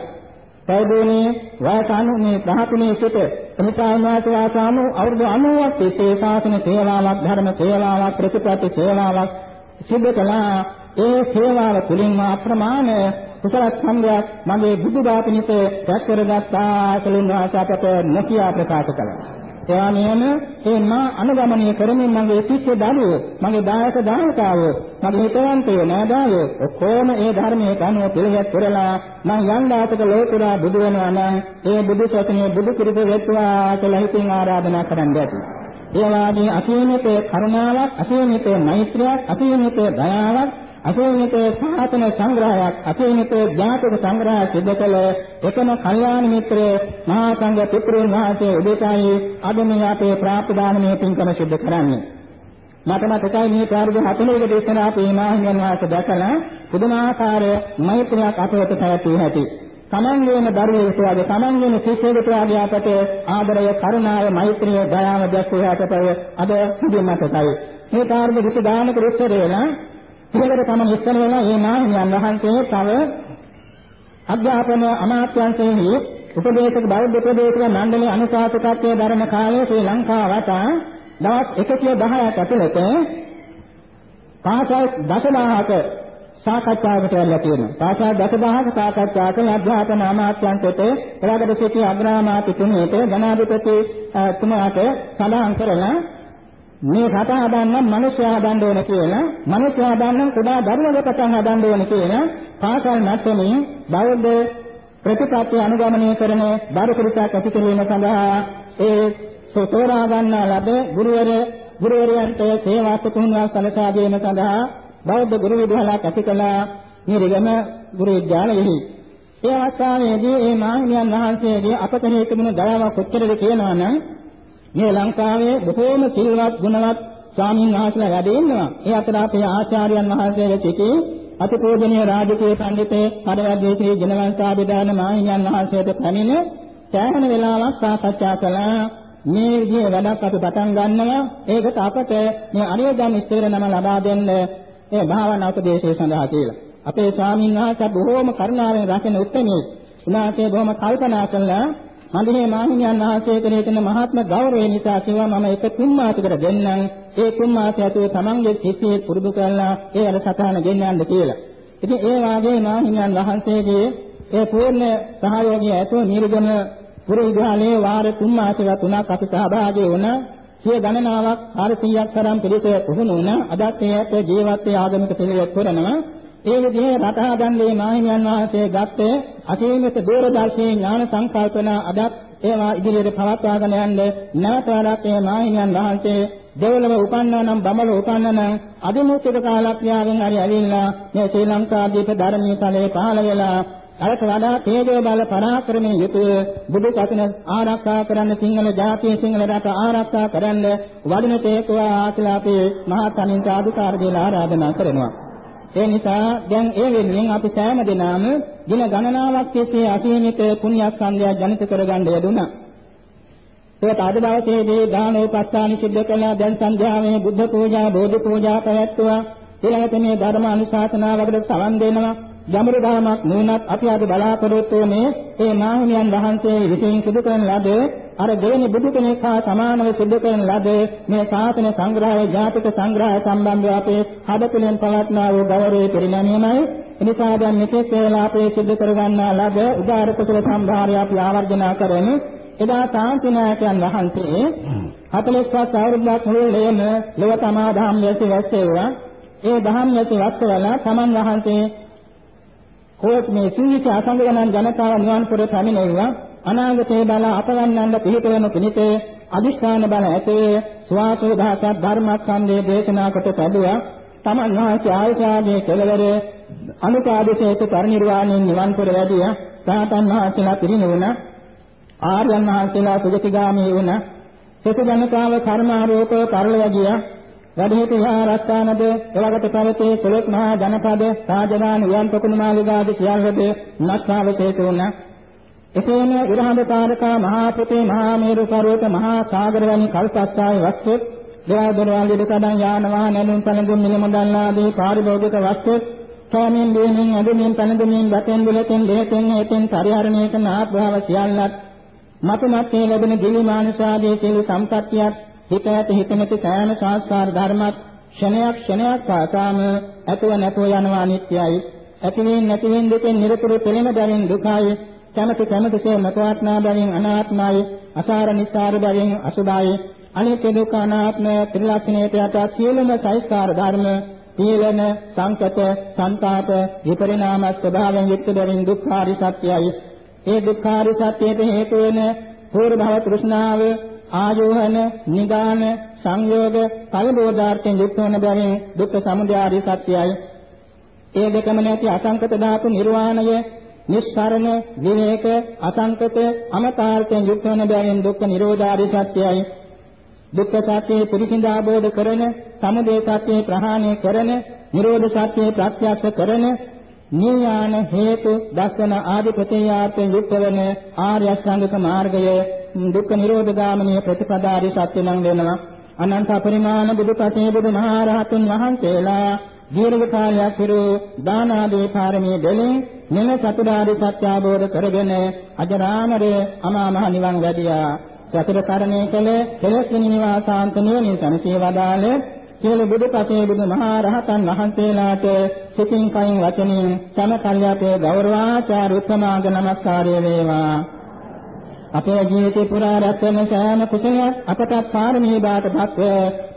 පැවිදිුනේ වයස 13 සිට එනිසාමාත වාසාම අවුරුදු 90ක් තිස්සේ ශාසන සේවාවක් ධර්ම සේවාවක් ප්‍රතිපත්ති සේවාවක් සිද්ධ කළා. ඒ සේවාව තුළින්ම අප්‍රමාණ කුසල සම්භයක් මගේ බුදු දාපනිත රැස් කරගත්තා කියලා වාසය අපට නොකිය ප්‍රකාශ කළා. එවාමයන ඒ මා අනුගමනය කරමින් මගේ ශිෂ්‍ය දරුවෝ මගේ දායක දායකාවෝ මගේ හිතවන්තයෝ නෑදෑයෝ ඔක්කොම ඒ ධර්මයේ කනුව පිළිගත් කරලා මං යන්දාතක ලෝකුරා බුදු වෙනවා නම් ඒ බුදු සසුනේ බුදු කිරිත වෙත්වා කියලා හිතින් ආරාධනා කරන්න ඇති. ඒ වාගේ අසීමිත කරුණාවක් අසීමිත මෛත්‍රියක් අසීමිත දයාවක් අසීමිතේ සාතන සංග්‍රහයක් අසීමිතේ ඥාතක සංග්‍රහයක් සිදු කළ එකම කල්යාණ මිත්‍රය මහා සංඝ පිටුරුන් වහන්සේ උදේසායි අද මේ අපේ ප්‍රාප්තදානමය පින්කම සිදු කරන්නේ. මට මතකයි මේ කාර්ය 40ක දේශනා අපේ මහණන් වහන්සේ දැකලා පුදුමාකාර මෛත්‍රියක් අපවට පැවතිය හැටි තමන්ගේම දරුවෙකුට වගේ තමන්ගේම ශිෂ්‍යයෙකුට වගේ අපට ආදරය කරුණාව මෛත්‍රිය දයාව දැක්විය හැටට අද හුදුම මතකයි මේ කාර්ය විස දානක රුස්සරේලා ඊළඟට තමයි ඉස්සර වෙලා මේ නාහිමියන් වහන්සේ තව අධ්‍යාපන අමාත්‍යාංශයේ උපදේශක බෞද්ධ උපදේශක මණ්ඩලයේ අනුශාසකත්වයේ ධර්ම කාලයේ ශ්‍රී ලංකාවට දවස් 110ක් ඇතුළත පාසල් දසදහක සාකච්ඡාවකට යලා තියෙනවා. පාසල් දසදහක සාකච්ඡා කරන අධ්‍යාපන අමාත්‍යාංශයට එළකට සිටි අග්‍රාමාත්‍ය තුමේට ජනාධිපති තුමාට සඳහන් කරලා මේ රට හදන්න මිනිස්සු හදන්න ඕන කියලා මිනිස්සු හදන්න කුඩා දරුවෝ පටන් හදන්න ඕන කියලා පාසල් මට්ටමේ බෞද්ධ ප්‍රතිපත්ති අනුගමනය කරන දරුපිරිසක් ඇති කිරීම සඳහා ඒ සෝතෝරා ගන්නා ලද ගුරුවර ගුරුවරයන්ට සේවා පුහුණුවක් සැලසා දීම සඳහා බෞද්ධ ගුරු විද්‍යාලයක් ඇති කළා. නිරගම ගුරු විද්‍යාලයෙහි. ඒ අවස්ථාවේදී මේ මාහිමියන් වහන්සේගේ අප කෙරෙහි තිබුණු දයාව කොච්චරද කියනවා නම් මේ ලංකාවේ බොහෝම සිල්වත් ගුණවත් ස්වාමීන් වහන්සේලා වැඩ ඉන්නවා. ඒ අතර අපේ ආචාර්යයන් වහන්සේලා සිටි අතිපූජනීය රාජකීය පඬිතේ පරවැද්දේ ජනවංශාභිදාන මාහිමියන් වහන්සේට පැමිණ සෑහෙන වෙලාවක් සාකච්ඡා කළා. මේ විදිහේ වැඩක් අපි පටන් ගන්නවා. ඒකට අපට මේ අනියදන් ඉස්තර නම ලබා දෙන්න ඒ භාවනා උපදේශය සඳහා කියලා. අපේ ස්වාමීන් වහන්සේ බොහෝම කරුණාවෙන් රැකෙන උත්තරේ උනාසේ බොහොම කල්පනා කළා මන්දිනේ මාහිමියන් වහන්සේ කෙරෙහි තියෙන මහත්ම ගෞරවය නිසා කිව්වා මම එක තුන් මාසයකට දෙන්නම් ඒ තුන් මාසය ඇතුළේ තමන්ගේ සිතේ පුරුදු කරලා ඒ වැඩ සටහන ගෙන්නන්න කියලා. ඉතින් ඒ වාගේ මාහිමියන් වහන්සේගේ ඒ පූර්ණ සහයෝගය ඇතුව නිර්ගම පුරුවිද්‍යාලයේ වාර තුන් මාසයක තුනක් අපි සහභාගී වුණා. සිය ගණනාවක් 400ක් තරම් පිළිස පුහුණු වුණා. අදත් ඒ ඇත ජීවත් ආගමික පිළිවෙත් කරනවා. ඒ විදිහේ රටා ගන්නේ මාහිමියන් වහන්සේ ගත්තේ අසීමිත දූරදර්ශී ඥාන සංකල්පන අදත් ඒවා ඉදිරියට පවත්වාගෙන යන්න නැවත වරක් මේ මාහිමියන් වහන්සේ දෙවලව උපන්නා නම් බඹල උපන්නා නම් අදිමුක්තික කාලක්‍රියාවෙන් හරි ඇවිල්ලා මේ ශ්‍රී ලංකා දීප ධර්මීය තලයේ පහළ වෙලා අරට වඩා තේජෝ බල පරාක්‍රමයෙන් යුතුව බුදු සසුන ආරක්ෂා කරන්න සිංහල ජාතිය සිංහල රට ආරක්ෂා කරන්න වඩින තේකවා ආසලා අපේ මහත් අනින්ට අධිකාර දෙලා ආරාධනා කරනවා. ඒ නිසා දැන් ඒ වෙනුවෙන් අපි සෑම දිනම දින ගණනාවක් තිස්සේ අසීමිත පුණ්‍යස්කන්ධය ජනිත කරගන්න යෙදුණා. ඒත් අද දවසේදී දානෝපස්ථාන සිද්ධ කළා දැන් සංඝයාමේ බුද්ධ පූජා බෝධි පූජා පැවැත්වුවා. ඊළඟට මේ ධර්ම අනුශාසනාවකට සවන් දෙනවා. යමරු දහමක් නුනත් අපි අද බලාපොරොත්තු වෙන්නේ ඒ මාහිමියන් වහන්සේ විසින් සිදු කරන ලද අර දෙවෙනි බුදු කෙනෙක් හා සමානව සිදු කරන ලද මේ සාසන සංග්‍රහය ජාතික සංග්‍රහය සම්බන්ධව අපේ හදපිලෙන් පවත්නා වූ ගෞරවයේ පරිණාමයමයි එනිසා දැන් මෙතෙක් වේලා අපේ සිදු කරගන්නා ලද උදාර කුසල සම්භාරය අපි ආවර්ජනා කරමු. එදා තාන්තිනායකයන් වහන්සේ 45 අවුරුද්දක් මුළුල්ලේම ලොව තමා දහම් වැසි වැස්සෙව්වා. ඒ දහම් වැසි වැස්සවල තමන් වහන්සේ කොහොත් මේ සීවිත අසංගයනන් ජනතාව නිවන් පුර පැමිණෙව්වා. අනාගතේ බල අපවන්නන්ට පිළිපෙරෙන පිණිත අදිෂ්ඨාන බල ඇතේ ස්වාසෝ දහසක් ධර්මස්කන්ධයේ දේශනා කොට පැදුවා තමන් වහන්සේ ආයසාගේ කෙළවර අනුපාදිතේත පරිනිර්වාණයෙන් නිවන් පුර වැඩියා. සාතන් වහන්සේලා පිරිනුවණ ආර්යයන් වහන්සේලා සුගතිගාමී වුණා සෙසු ජනතාව කර්මාරෝප පරලොව ගියා. වැඩිහිටි විහාරස්ථානද එවකට පැවතී සොළොස් මහා ජනපද රාජධානි වියන් පොකුණු මාලිගාද සියල්ලද නස්තාවශේෂ වුණා. එසේම ඉරහඳ තාරකා මහා පුතේ මහා මේරු පර්වත මහා සාගර වැනි කල්පස්ථායි වස්තු දේවල් දොරවල් ඉදකඩන් යාන වාහන නැලුම් පළඳුම් මිලමුදල් ආදී පාරිභෝගික වස්තු කෑමෙන් දීමෙන් ඇඳුමින් පැනඳුමින් වතෙන් බුලතෙන් දෙහෙතෙන් එතෙන් පරිහරණය කරන ආභාව සියල්ලත් මතුමත් මේ ලැබෙන දිවි මානසාදී සියලු සම්පත්තියක් හිත ඇත හිත නැති සෑම සංස්කාර ධර්මත් ක්ෂණයක් ක්ෂණයක් පාසාම ඇතුව නැතුව යනවා අනිත්‍යයි ඇතිවෙන් නැතිවෙන් දෙකෙන් නිරතුරු පෙළෙන බැවින් දුකයි. කැමති කැමතිසේ මතවාත්නා බැවින් අනාත්මයි අසාර නිස්සාර බැවින් අසුභයි අනිත්‍ය දුක්ඛ අනාත්ම ත්‍රිලක්ෂණයට යට සියලුම සංස්කාර ධර්ම පීලන සංකත සංතාප විපරිණාම ස්වභාවයෙන් යුක්ත බැවින් දුක්ඛාරි සත්‍යයි ඒ දුක්ඛාරි සත්‍යයට හේතු වෙන පූර්ව භව තෘෂ්ණාව ආයෝහන, නිදාන, සංයෝග, කලබෝධාර්ථයෙන් යුක්ත වන බැවින් දුක්ඛ සමුදය ආදී සත්‍යයයි. ඒ දෙකම නැති අසංකත ධාතු නිර්වාණය, නිස්සරණ, විවේක, අසංකත, අමතාර්ථයෙන් යුක්ත වන බැවින් දුක්ඛ නිරෝධාදී සත්‍යයයි. දුක්ඛ සත්‍යය පිළිසිඳ ආબોධ කරන, සමුදය සත්‍යය ප්‍රහාණය කරන, නිරෝධ සත්‍යය ප්‍රත්‍යක්ෂ කරන නියාන හේතු දර්ශන ආදී ප්‍රත්‍යාර්ථයෙන් යුක්ත වන ආර්ය අෂ්ටාංගික මාර්ගය දුක්ඛ නිරෝධ ගාමිනී ප්‍රතිපදාරි සත්‍ය නම් වෙනවා අනන්ත පරිමාණ බුදුපසේ බුදුමහරහතුන් වහන්සේලා දීර්ඝ කාලයක් පිරු දාන ආදී පාරමී දෙලින් මෙම චතුරාර්ය සත්‍ය අවබෝධ කරගෙන අජරාමර අමා මහ නිවන් වැඩියා සතර කරණේ කළ කෙලෙස් නිවාසාන්ත නිවනින් සනසී වදාළ සියලු බුදුපසේ බුදුමහා රහතන් වහන්සේලාට සිතින් කයින් වචනින් තම කල්යාපේ ගෞරවාචාර උත්තමාංග නමස්කාරය වේවා. අපේ ජීවිතේ පුරා රැස්වෙන සෑම කුසලයක් අපටත් පාරමී බාටපත්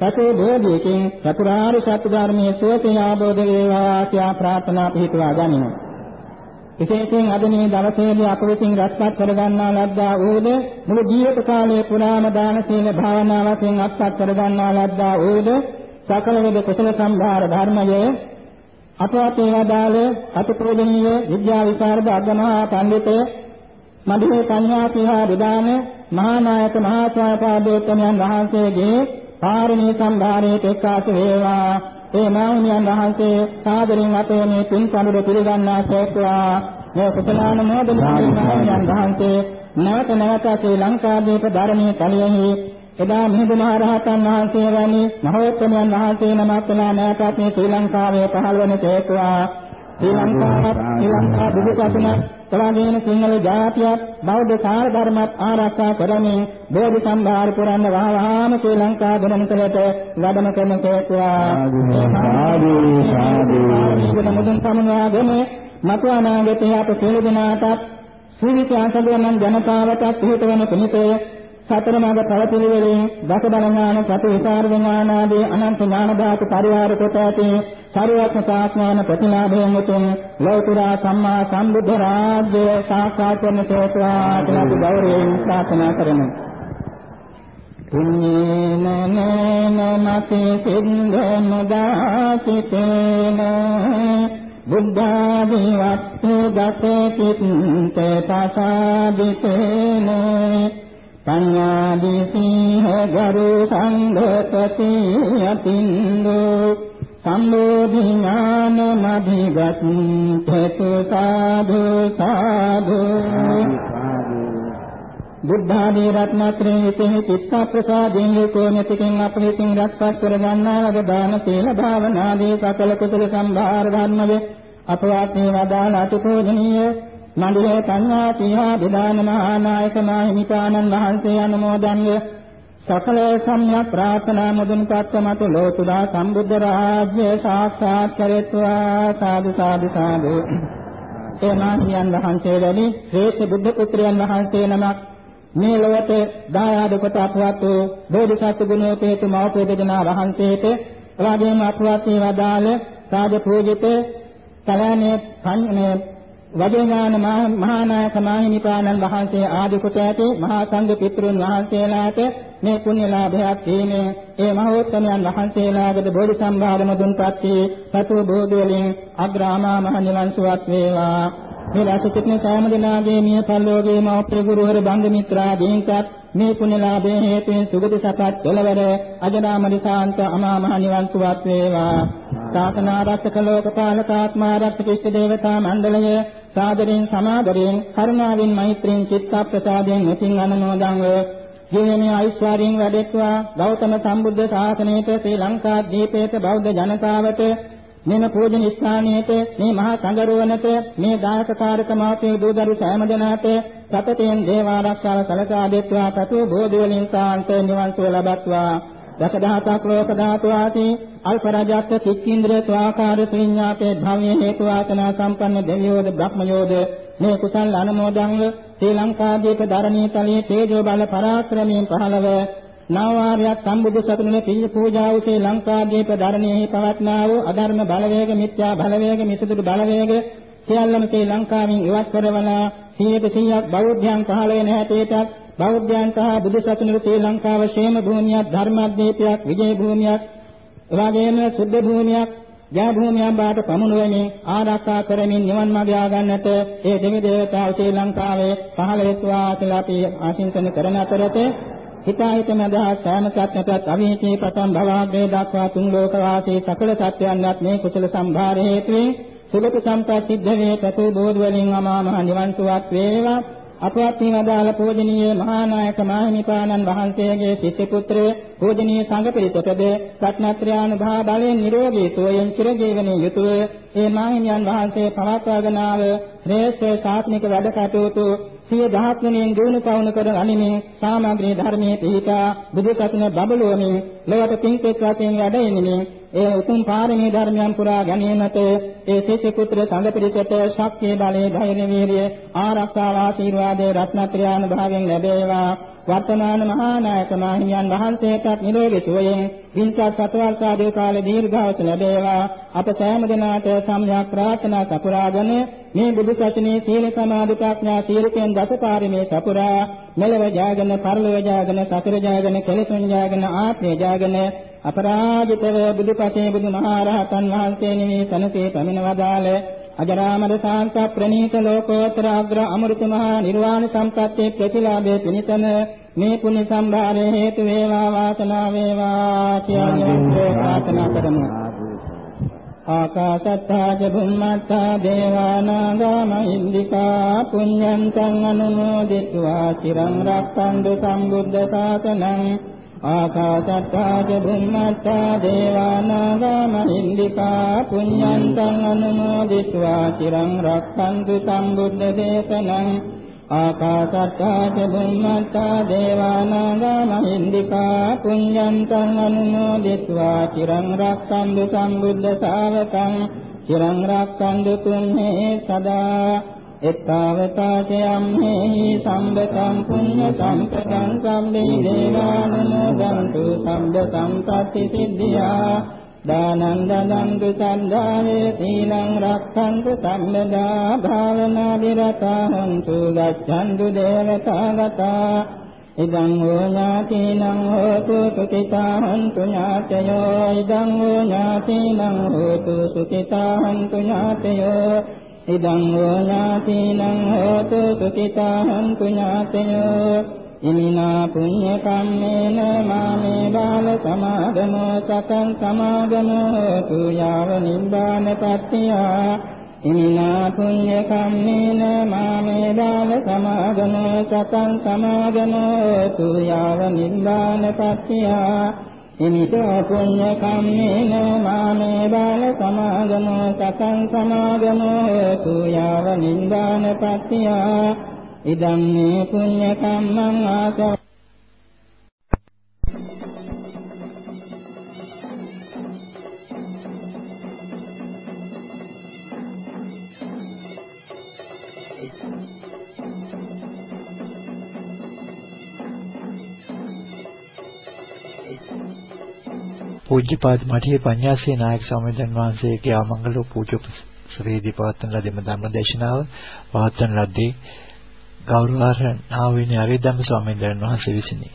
සතේ බෝධියකින් චතුරාර්ය සත්‍ය ධර්මයේ සෝතේ ආબોධ වේවා කියා ප්‍රාර්ථනා පිහිටුවා ගනිමු. විශේෂයෙන් අද මේ දවසේදී අප විසින් රැස්පත් කරගන්නා ලද්දා වූද මුළු ජීවිත කාලයේ පුරාම දාන සීල භාවනා වශයෙන් අත්පත් කරගන්නා ලද්දා වූද සකල වේද කුසල සම්භාර ධර්මයේ අපවතේ වදාළ අතිපූජනීය විද්‍යා විශාරද අගමහා පඬිතුක මධුවේ කන්‍යා සිහා විදාන මහා නායක මහා ස්වාමීපාදෝත්තමයන් වහන්සේගේ පාරමී සම්භාරයේ එක්කාස වේවා. ඒ මාහිමියන් වහන්සේ සාදරයෙන් අපේ මේ පින් කඳුර පිළිගන්නා සේක්වා. මේ කුසලාන මොදන මාහිමියන් වහන්සේ නැවත නැවත ශ්‍රී ලංකාදීප ධර්මයේ තලියෙහි එදා මිහිඳු මහ රහතන් වහන්සේ වැනි මහෝත්තමයන් වහන්සේ නමක් වෙනා නැවතත් මේ ශ්‍රී ලංකාවේ පහළ වන සේක්වා. ශ්‍රී ලංකාව ශ්‍රී ලංකා බුදු සසුන එවාගේම සිංහල ජාතියත් බෞද්ධ කාල ධර්මත් ආරක්ෂා කරමින් බෝධි සම්භාර පුරන්න වහවහාම ශ්‍රී ලංකා ගමනකලට වැඩම කරන තේක්වා සාදු සාදු මුදුන් සමුනාගෙන මතු අනාගතයේ අප සියලු දෙනාටත් සීවිත අසලයන් ජනතාවටත් පිහිට වන පිණිසේ සතර මඟ පළපිළිවෙලින් දස බල ඥාන සතු විසරද ඥාන ආදී අනන්ත ඥාන ධාතු පරිවාර කොට ඇති සර්වඥ සාස්ඥාන ප්‍රතිලාභයෙන් උතුම් ලෞතර සම්මා සම්බුද්ධ රාජ්‍ය සාක්ෂාත් කරන තේසවා කියලා ගෞරවයෙන් ප්‍රාර්ථනා කරමු. පුඤ්ඤේන නමති සිද්ධ මුදාසිතේන බුද්ධාදී වත්තු දස කිත්ත පසාදිතේන පඤ්ඤාදී සීහ ගරු සංඝපති යතින්දෝ සම්බෝධි ඥාන මධිගත් තෙතු සාධු සාධු බුද්ධාදී රත්නත්‍රේ විතේ චිත්ත ප්‍රසාදයෙන් යුතෝ මෙතිකින් අපරිතින් රක්පත් කර ගන්නා වද දාන සීල භාවනාදී සකල කුසල සම්භාර ධර්මවේ අපවාත්මේ වදාළ අතිපෝධනීය මණ්ඩලේ පඤ්ඤා තිහා විදාන මහානායක මාහිමිපාණන් වහන්සේ අනුමෝදන්ව සකල සම්‍යක් ප්‍රාර්ථනා මුදුන්පත් මත ලෝතුරා සම්බුද්ධ රාජ්‍ය සාක්ෂාත් කරත්වා. සාදු සාදු සාදු. ඒ මාහිමියන් වහන්සේ වැනි ශ්‍රේෂ්ඨ බුද්ධ පුත්‍රයන් වහන්සේ නමක් මේ ලොවට දායාද කොට අපවත් වූ බෝධිසත්ව ගුණෝපේත මෞපේ දෙදෙනා වහන්සේට එවාගෙම අපවත් මේ වදාළ සාද පූජිත කලණේ පඤ්ඤේ වජේඥාන මහානායක මාහිමිපාණන් වහන්සේ ආදී කොට ඇති මහා සංඝ පිතෘන් වහන්සේලාට මේ පුණ්‍ය ලාභයක් තීනේ ඒ මහෝත්තමයන් වහන්සේලාගේ බෝධි සම්භාර මුදුන්පත් වී සතු බෝධි වලින් අග්‍රාමා මහ නිවන් සුවත් වේවා. මේ රාසචිත්න සාම දෙනාගේ මිය පල්ලෝගේ මෞත්‍රි ගුරුවර බංග මිත්‍රාදීන්ටත් මේ පුණ්‍යලාභයේ හේතුවෙන් සුගති සපත් කෙලවර අජරාමරි සාන්ත අමා මහ නිවන් සුවත් වේවා. සාසනාරක්ෂක ලෝකපාලක ආත්මාරක්ෂක ඉෂ්ට දේවතා මණ්ඩලය සාදරයෙන් සමාදරයෙන් කරුණාවෙන් මෛත්‍රියෙන් චිත්ත ප්‍රසාදයෙන් මෙතින් අනුමෝදන්ව ජීවනයේ ඓශ්වර්යයෙන් වැඩෙත්වා ගෞතම සම්බුද්ධ ශාසනයට ශ්‍රී ලංකා දීපේත බෞද්ධ ජනතාවට මෙම පූජන ස්ථානයේට මේ මහා සංගරුවනට මේ දායක කාර්යක මාතේ දූදරු සෑම දෙනාට සතතෙන් දේව ආරක්ෂාව සලසා දෙත්වා සතු බෝධි වලින් සාන්ත නිවන් සුව ලබත්වා. දසදහසක් ලෝක ධාතු ආදී අල්ප රජත් කිච්චින්ද්‍ර ස්වාකාර ශ්‍රීඥාතේ භව්‍ය හේතු වාසනා සම්පන්න දෙවියෝද බ්‍රහ්මයෝද මේ කුසල් අනුමෝදන්ව ශ්‍රී ලංකාදීප ධරණී තලයේ තේජෝ බල පරාක්‍රමයෙන් පහළව නවවාරයක් සම්බුදු සසුනේ පිළිස පූජා වූ ශ්‍රී ලංකාදීප ධරණියෙහි පවත්නා වූ අධර්ම බලවේග මිත්‍යා බලවේග මිසදුරු බලවේග සියල්ලම ශ්‍රී ලංකාවෙන් ඉවත් කරවලා 100%ක් බෞද්ධයන් පහළ වෙන හැටියටත් බෞද්ධයන් සහ බුදු සසුනේ ශ්‍රී ලංකාව ශේම භූමියක් ධර්මාද්වීපයක් විජය භූමියක් එවාගෙම සුද්ධ භූමියක් ජය භූමියක් බාට පමුණුවමින් ආරක්ෂා කරමින් නිවන් මාර්ගය ආගන්නට ඒ දෙවි දේවතාවෝ ශ්‍රී ලංකාවේ පහළ වෙත්වා කියලා අපි ආශිංසන කරන අතරතේ හිතාහිත මදහස් සෑම සත්‍යපත් අවීචී පතන් භවග්‍රේ දක්වා තුන් ලෝක වාසී සකල සත්‍යයන්වත් මේ කුසල සම්භාර හේතුවෙන් සුලක සම්පත් සිද්ධ වේ. ප්‍රතු බෝධ වලින් අමා මහ නිවන් සුවත් වේවා. අපවත් වේදාල පූජනීය මහානායක මාහිමිපාණන් වහන්සේගේ සිත් පුත්‍රය පූජනීය සංඝ පිරිසටද රත්නත්‍රානුභා බලයෙන් නිරෝගී සුවයෙන් චිරජීවනයේ යුතුව ඒ මාහිමියන් වහන්සේ පවත්වාගෙන ආව ශ්‍රේෂ්ඨ ශාස්ත්‍රික වැඩ කටයුතු සිය දහස් වෙනින් දිනු පවුණු කර අනිමින් සාමග්‍රී ධර්මයේ පිහිටා බුදු සසුන බබළුවමින් ලොවට පින්කෙත් වශයෙන් වැඩ එනිමින් ඒ උතුම් පාරමී ධර්මයන් පුරා ගැනීමට ඒ ශිෂ්‍ය පුත්‍ර සංඝ පිරිසට ශක්තිය බලය ධෛර්ය වීර්ය ආරක්ෂා ආශිර්වාදයේ රත්නත්‍රාන භාවයෙන් ලැබේවා. වර්තමාන මහා නායක මහින්යන් වහන්සේටත් නිරෝගී සුවයෙන් වින්සත් සතවර්ෂාදී කාලේ දීර්ඝාස ලැබේවා. අප සෑම දිනාට සම්‍යක් ප්‍රාර්ථනා සපුරාගෙන මේ බුදු සසුනේ සීල සමාධි ප්‍රඥා සීලයෙන් දසපාරමී සපුරා. මෙලව ජාගෙන පරලොව ජාගෙන සතර ජාගෙන කෙලෙසුන් ජාගෙන ආත්මය ජාගෙන අපරාජිතව බුදුපතේ බුදුමහරහතන් වහන්සේ නිමේ තනසේ පැමිණ වදාළ අජරාමර සාන්ත ප්‍රණීත ලෝකෝත්තර අග්‍ර අමෘත මහා නිර්වාණ සම්පත්තියේ ප්‍රතිලාභයේ පිණිතම මේ පුණ්‍ය සම්භාරයේ හේතු වේවා වාසනාව වේවා කියන්නේ ප්‍රාර්ථනා කරමු. ආකාශත්තා ච බුම්මත්තා දේවානාගා මහින්దికා පුඤ්ඤං තං අනුමෝදිත्वा চিරං රක්ඛන්තු සම්බුද්ධ ශාසනං ආකාශත්තා ච බුම්මත්තා දේවානාග මහින්దికා පුඤ්ඤන්තං අනුමෝදිत्वा চিරං රක්ඛන්තු සම්බුද්ධ දේශනං ආකාශත්තා ච බුම්මත්තා දේවානාග මහින්దికා පුඤ්ඤන්තං අනුමෝදිत्वा চিරං රක්ඛන්තු සම්බුද්ධ ශාවකං চিරං රක්ඛන්තු තුම්හි සදා එත්තාවතාචයම් හේහි සම්බතං පුඤ්ඤ සම්පතං සම්මේ දේවානුමෝදන්තු සම්බ සම්පatti සිද්ධියා. දානං දනං සන්දාවේ සීලං රක්ඛන්තු සම්මදා භාවනා විරතා හොන්තු ගච්ඡන්තු දේවතාගතා ඉදං හෝ ඥාතිනං හෝතු සුඛිතාහන්තු ඥාතයෝ. ඉදං හෝ ඥාතිනං හෝතු සුඛිතාහන්තු ඥාතයෝ. ඉදං හෝ ඥාතිනං හෝතු සුඛිතාහන්තු ඥාතයෝ ඉමිනා පුඤ්ඤ කම්මේන මාමේ බාල සමාදමෝ සතං සමාදමෝ තු යාව නිබ්බාන පත්තියා. ඉමිනා පුඤ්ඤ කම්මේන මාමේ බාල සමාගමෝ සතං සමාගමෝ තු යාව නිබ්බාන පත්‍තියා ඉමිතෝ පුඤ්ඤ කම්මේන මාමේ බාල සමාගමෝ සතං සමාගමෝ තු යාව නිබ්බාන පත්‍තියා ඉදම් මේ පුඤ්ඤ කම්මං ආසව පූජ්‍යපාද මඨියේ පඤ්ඤාසී නායක ස්වාමීන් වහන්සේගේ ආමංගල පූජෝපසරේදී පවත්වන ලද මෙම ධර්ම දේශනාව පවත්වන ලද්දේ ගෞරවාර්හ නාවිනී අරිදම්ම ස්වාමීන් වහන්සේ විසිනි.